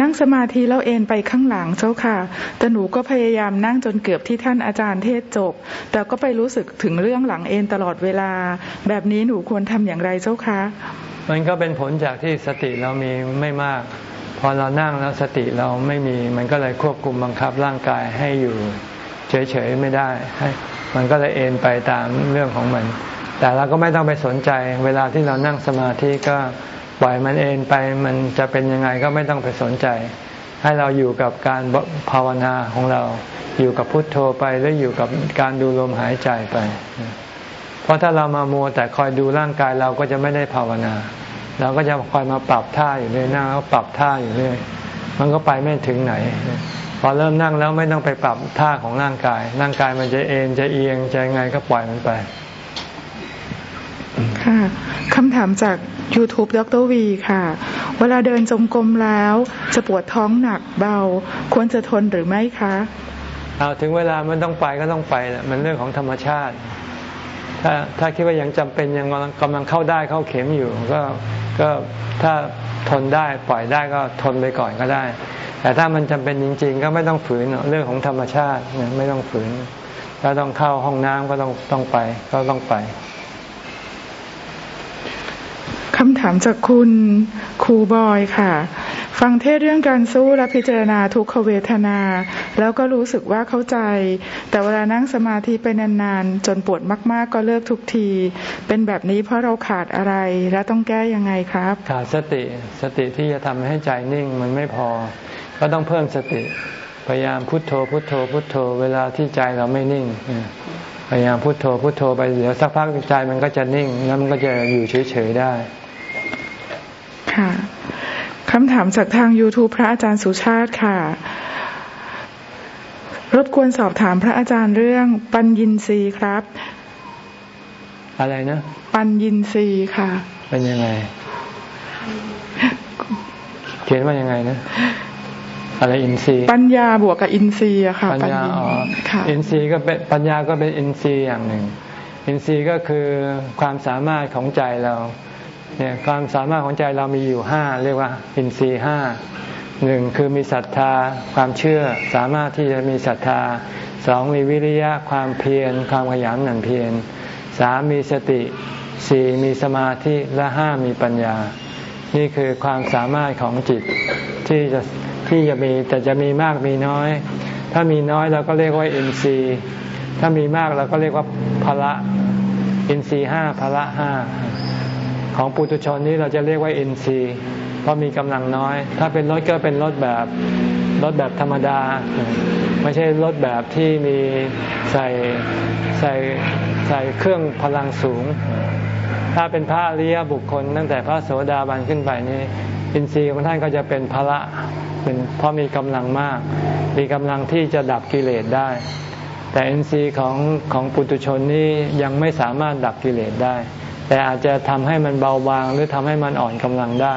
นั่งสมาธิแล้วเอนไปข้างหลังเจ้าค่ะ แต่หนูก็พยายามนั่งจนเกือบที่ท่านอาจารย์เทศจบ แต่ก็ไปรู้สึกถึงเรื่องหลังเอนตลอดเวลา แบบนี้หนูควรทำอย่างไรเจ้าคะ มันก็เป็นผลจากที่สติเรามีไม่มาก พอเรานั่งแล้วสติเราไม่มี มันก็เลยควบคุมบังคับร่างกายให้อยู่เฉยๆไม่ได้ให้มันก็เลยเอนไปตามเรื่องของมัน แต่เราก็ไม่ต้องไปสนใจ เวลาที่เรานั่งสมาธิก็ปล่อยมันเองไป มันจะเป็นยังไงก็ไม่ต้องไปสนใจ ให้เราอยู่กับการภาวนาของเรา อยู่กับพุทโธไปหรืออยู่กับการดูลมหายใจไป เพราะถ้าเรามามัวแต่คอยดูร่างกายเราก็จะไม่ได้ภาวนา เราก็จะคอยมาปรับท่าอยู่เรื่อยนั่งแล้วปรับท่าอยู่เรื่อยมันก็ไปไม่ถึงไหน พอเริ่มนั่งแล้วไม่ต้องไปปรับท่าของร่างกาย ร่างกายมันจะเอ็นจะเอียงจะไงก็ปล่อยมันไป ค่ะคำถามจาก YouTube ดรวีค่ะ เวลาเดินจงกรมแล้ว จะปวดท้องหนักเบา ควรจะทนหรือไม่คะ เอาถึงเวลามันต้องไปก็ต้องไปแหละมันเรื่องของธรรมชาติ ถ้าถ้าคิดว่ายังจำเป็นยังกำลังเข้าได้เข้าเข็มอยู่ ก็ก็ถ้าทนได้ปล่อยได้ก็ทนไปก่อนก็ได้ แต่ถ้ามันจำเป็นจริง ๆ ก็ไม่ต้องฝืนเรื่องของธรรมชาติไม่ต้องฝืนถ้าต้องเข้าห้องน้ำก็ต้องต้องไป ก็ต้องไปคำถามจากคุณครูบอยค่ะ ฟังเทศเรื่องการสู้และพิจารณาทุกขเวทนา แล้วก็รู้สึกว่าเข้าใจ แต่เวลานั่งสมาธิไปนานๆ จนปวดมากๆ ก็เลิกทุกที เป็นแบบนี้เพราะเราขาดอะไร และต้องแก้ยังไงครับ ขาดสติสติที่จะทำให้ใจนิ่งมันไม่พอ ก็ต้องเพิ่มสติพยายามพุโทโธพุโทโธพุโทโธ เวลาที่ใจเราไม่นิ่งพยายามพุโทโธพุโทโธไปเดี๋ยวสักพักใจมันก็จะนิ่ง แล้วมันก็จะอยู่เฉยๆได้ ค่ะ คำถามจากทาง YouTube พระอาจารย์สุชาติค่ะ รบกวนสอบถามพระอาจารย์เรื่องปัญญินรีครับ อะไรนะ ปัญญินรีค่ะ เป็นยังไง เขียนว่ายังไงนะอะไรอินทรีย์ปัญญาบวกกับอินทรีย์อะค่ะปัญญาอ๋ออินทรีย์ก็เป็นปัญญาก็เป็นอินทรีย์อย่างหนึ่ง อินทรีย์ก็คือความสามารถของใจเรา เนี่ยความสามารถของใจเรามีอยู่ห้าเรียกว่า อินทรีย์ห้าหนึ่งคือมีศรัทธาความเชื่อสามารถที่จะมีศรัทธาสองมีวิริยะความเพียรความขยันหมั่นเพียรสามมีสติสี่มีสมาธิและห้ามีปัญญา นี่คือความสามารถของจิตที่จะที่จะมีแต่จะมีมากมีน้อย ถ้ามีน้อยเราก็เรียกว่าอินทรีย์ถ้ามีมากเราก็เรียกว่าพละ อินทรีย์ห้าพละห้า ของปุถุชนนี้เราจะเรียกว่าเอ็นซีเพราะมีกำลังน้อย ถ้าเป็นรถก็เป็นรถแบบรถแบบธรรมดา ไม่ใช่รถแบบที่มีใส่ใส่ใส่เครื่องพลังสูง ถ้าเป็นพระอริยบุคคล ตั้งแต่พระโสดาบันขึ้นไปนี่อินทรีย์ของท่านก็จะเป็นพละเป็นเพราะมีกำลังมาก มีกำลังที่จะดับกิเลสได้ แต่อินทรีย์ของของปุถุชนนี้ยังไม่สามารถดับกิเลสได้ แต่อาจจะทำให้มันเบาบางหรือทำให้มันอ่อนกำลังได้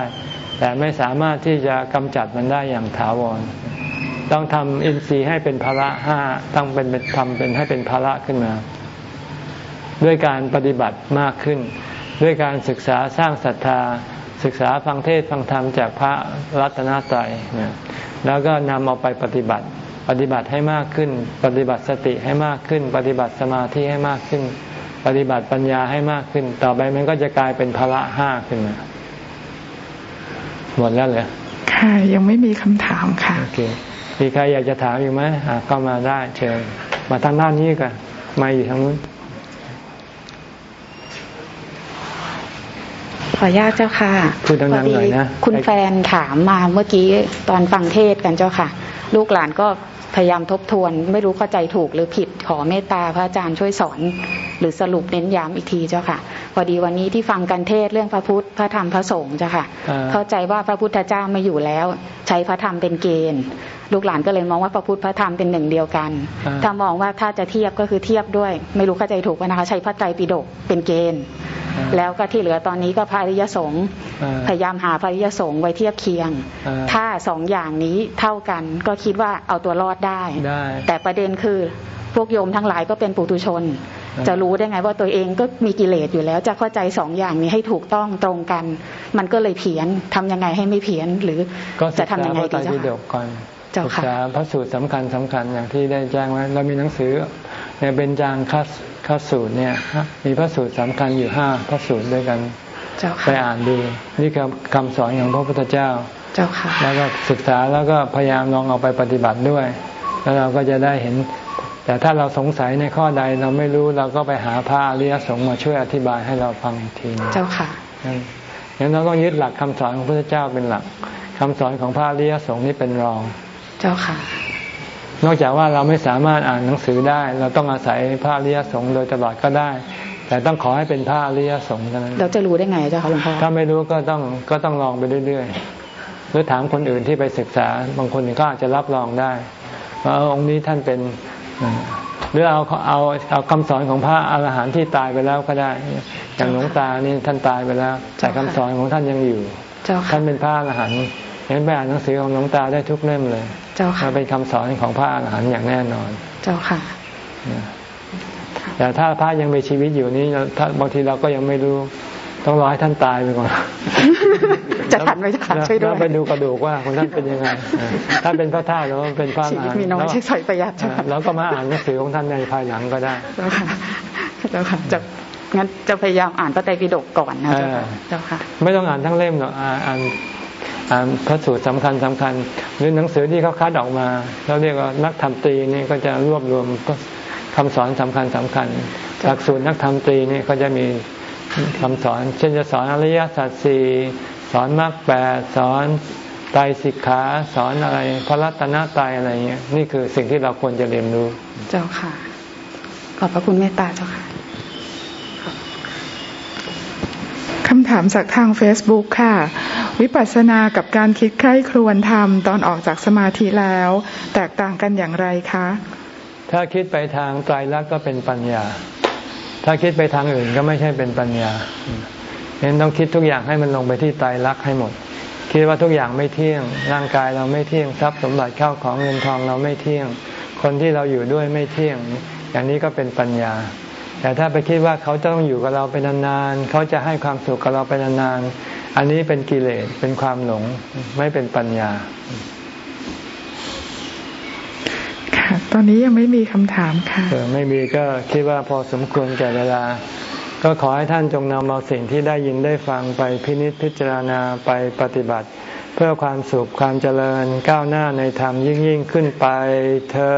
แต่ไม่สามารถที่จะกำจัดมันได้อย่างถาวร ต้องทำอินทรีย์ให้เป็นภาระห้าต้องเป็นทำเป็นให้เป็นภาระขึ้นมา ด้วยการปฏิบัติมากขึ้น ด้วยการศึกษาสร้างศรัทธา ศึกษาฟังเทศฟังธรรมจากพระรัตนตรัยแล้วก็นำเอาไปปฏิบัติ ปฏิบัติให้มากขึ้น ปฏิบัติสติให้มากขึ้น ปฏิบัติสมาธิให้มากขึ้น ปฏิบัติปัญญาให้มากขึ้น ต่อไปมันก็จะกลายเป็นพละห้าขึ้นมาหมดแล้วเลยค่ะยังไม่มีคำถามค่ะโอเคมีใครอยากจะถามอยู่ไหมเข้ามาได้เชิญมาทางด้านนี้กันมาอยู่ทางนู้นขออนุญาตเจ้าค่ะพูดดังๆหน่อยนะ คุณแฟนถามมาเมื่อกี้ตอนฟังเทศกันเจ้าค่ะ ลูกหลานก็ พยายามทบทวน ไม่รู้เข้าใจถูกหรือผิดขอเมตตาพระอาจารย์ช่วยสอน หรือสรุปเน้นย้ำอีกทีเจ้าค่ะ พอดีวันนี้ที่ฟังกันเทศเรื่องพระพุทธพระธรรมพระสงฆ์เจ้าค่ะ เข้าใจว่าพระพุทธเจ้าไม่อยู่แล้ว ใช้พระธรรมเป็นเกณฑ์ ลูกหลานก็เลยมองว่าพระพุทธพระธรรมเป็นหนึ่งเดียวกัน ถ้ามองว่าถ้าจะเทียบก็คือเทียบด้วย ไม่รู้เข้าใจถูกไหมนะคะ ใช้พระไตรปิฎกเป็นเกณฑ์ แล้วก็ที่เหลือตอนนี้ก็พระริยสงฆ์พยายามหาพระริยสงฆ์ไว้เทียบเคียง ถ้าสองอย่างนี้เท่ากันก็คิดว่าเอาตัวรอดได้ แต่ประเด็นคือพวกโยมทั้งหลายก็เป็นปุถุชน จะรู้ได้ไงว่าตัวเองก็มีกิเลสอยู่แล้ว จะเข้าใจสองอย่างนี้ให้ถูกต้องตรงกัน มันก็เลยเพี้ยนทำยังไงให้ไม่เพี้ยนหรือจะทำยังไงดีจ้าค่ะ ศึกษาพระสูตรสำคัญสำคัญอย่างที่ได้แจ้งไว้เรามีหนังสือในเบญจางคัสคัสสูตรเนี่ยมีพระสูตรสำคัญอยู่ห้าพระสูตรด้วยกันไปอ่านดูนี่คือคำสอนของพระพุทธเจ้าเจ้าค่ะแล้วก็ศึกษาแล้วก็พยายามลองเอาไปปฏิบัติด้วย แล้วเราก็จะได้เห็น แต่ถ้าเราสงสัยในข้อใดเราไม่รู้เราก็ไปหาพระอริยสงฆ์มาช่วยอธิบายให้เราฟังอีกทีเจ้าค่ะงั้นเราต้องยึดหลักคำสอนของพระพุทธเจ้าเป็นหลักคำสอนของพระอริยสงฆ์นี่เป็นรอง เจ้าค่ะ นอกจากว่าเราไม่สามารถอ่านหนังสือได้ เราต้องอาศัยพระอริยสงฆ์โดยตลอดก็ได้ แต่ต้องขอให้เป็นพระอริยสงฆ์เท่านั้นเราจะรู้ได้ไงเจ้าค่ะหลวงพ่อถ้าไม่รู้ก็ต้องก็ต้องลองไปเรื่อยๆหรือถามคนอื่นที่ไปศึกษา บางคนก็อาจจะรับรองได้ว่าองค์นี้ท่านเป็นหรือเอาเอาเอาคำสอนของพระอรหันต์ที่ตายไปแล้วก็ได้ อย่างหลวงตานี่ท่านตายไปแล้ว แต่คำสอนของท่านยังอยู่ ท่านเป็นพระอรหันต์ เห็นไปอ่านหนังสือของหลวงตาได้ทุกเล่มเลย เจ้าค่ะเป็นคำสอนของพระอรหันต์อย่างแน่นอน เจ้าค่ะแต่ถ้าพระยังมีชีวิตอยู่นี้ถ้าบางทีเราก็ยังไม่รู้ ต้องรอให้ท่านตายไปก่อน จะทันไหมจะทันช่วยด้วยไปดูกระดูกว่าคนท่านเป็นยังไง ถ้าเป็นพระธาตุแล้วเป็นพระอรหันต์มีน้อยใช้สอยประหยัดแล้วก็มาอ่านหนังสือของท่านในภายหลังก็ได้เจ้าค่ะเจ้าค่ะจะงั้นจะพยายามอ่านพระไตรปิฎกก่อนนะเจ้าค่ะ ไม่ต้องอ่านทั้งเล่มหรอกอ่าน อ่านพระสูตรสำคัญสำคัญหรือหนังสือที่เขาคัดออกมาเราเรียกว่านักธรรมตรีนี่ก็จะรวบรวมคำสอนสำคัญสำคัญหลักสูตรนักธรรมตรีนี่ก็จะมีคำสอน เช่นจะสอนอริยสัจสี่สอนมรรคแปดสอนไตรสิกขาสอนอะไรพระรัตนตรัยอะไรเงี้ยนี่คือสิ่งที่เราควรจะเรียนรู้ เจ้าค่ะ ขอบพระคุณเมตตาเจ้าค่ะคำถามจากทาง Facebook ค่ะ วิปัสสนากับการคิดใคร่ครวญทำตอนออกจากสมาธิแล้ว แตกต่างกันอย่างไรคะ ถ้าคิดไปทางไตรลักษณ์ก็เป็นปัญญา ถ้าคิดไปทางอื่นก็ไม่ใช่เป็นปัญญาเน้นต้องคิดทุกอย่างให้มันลงไปที่ไตรลักษณ์ให้หมด คิดว่าทุกอย่างไม่เที่ยง ร่างกายเราไม่เที่ยงทรัพย์สมบัติเข้าของเงินทองเราไม่เที่ยง คนที่เราอยู่ด้วยไม่เที่ยง อย่างนี้ก็เป็นปัญญาแต่ถ้าไปคิดว่าเขาจะต้องอยู่กับเราไปนานๆ เขาจะให้ความสุขกับเราไปนานๆ อันนี้เป็นกิเลสเป็นความหลงไม่เป็นปัญญา ค่ะ ตอนนี้ยังไม่มีคำถามค่ะเออไม่มีก็คิดว่าพอสมควรแก่เวลา ก็ขอให้ท่านจงนำเอาสิ่งที่ได้ยินได้ฟังไปพินิจพิจารณาไปปฏิบัติ เพื่อความสุขความเจริญก้าวหน้าในธรรมยิ่งยิ่งขึ้นไปเธอ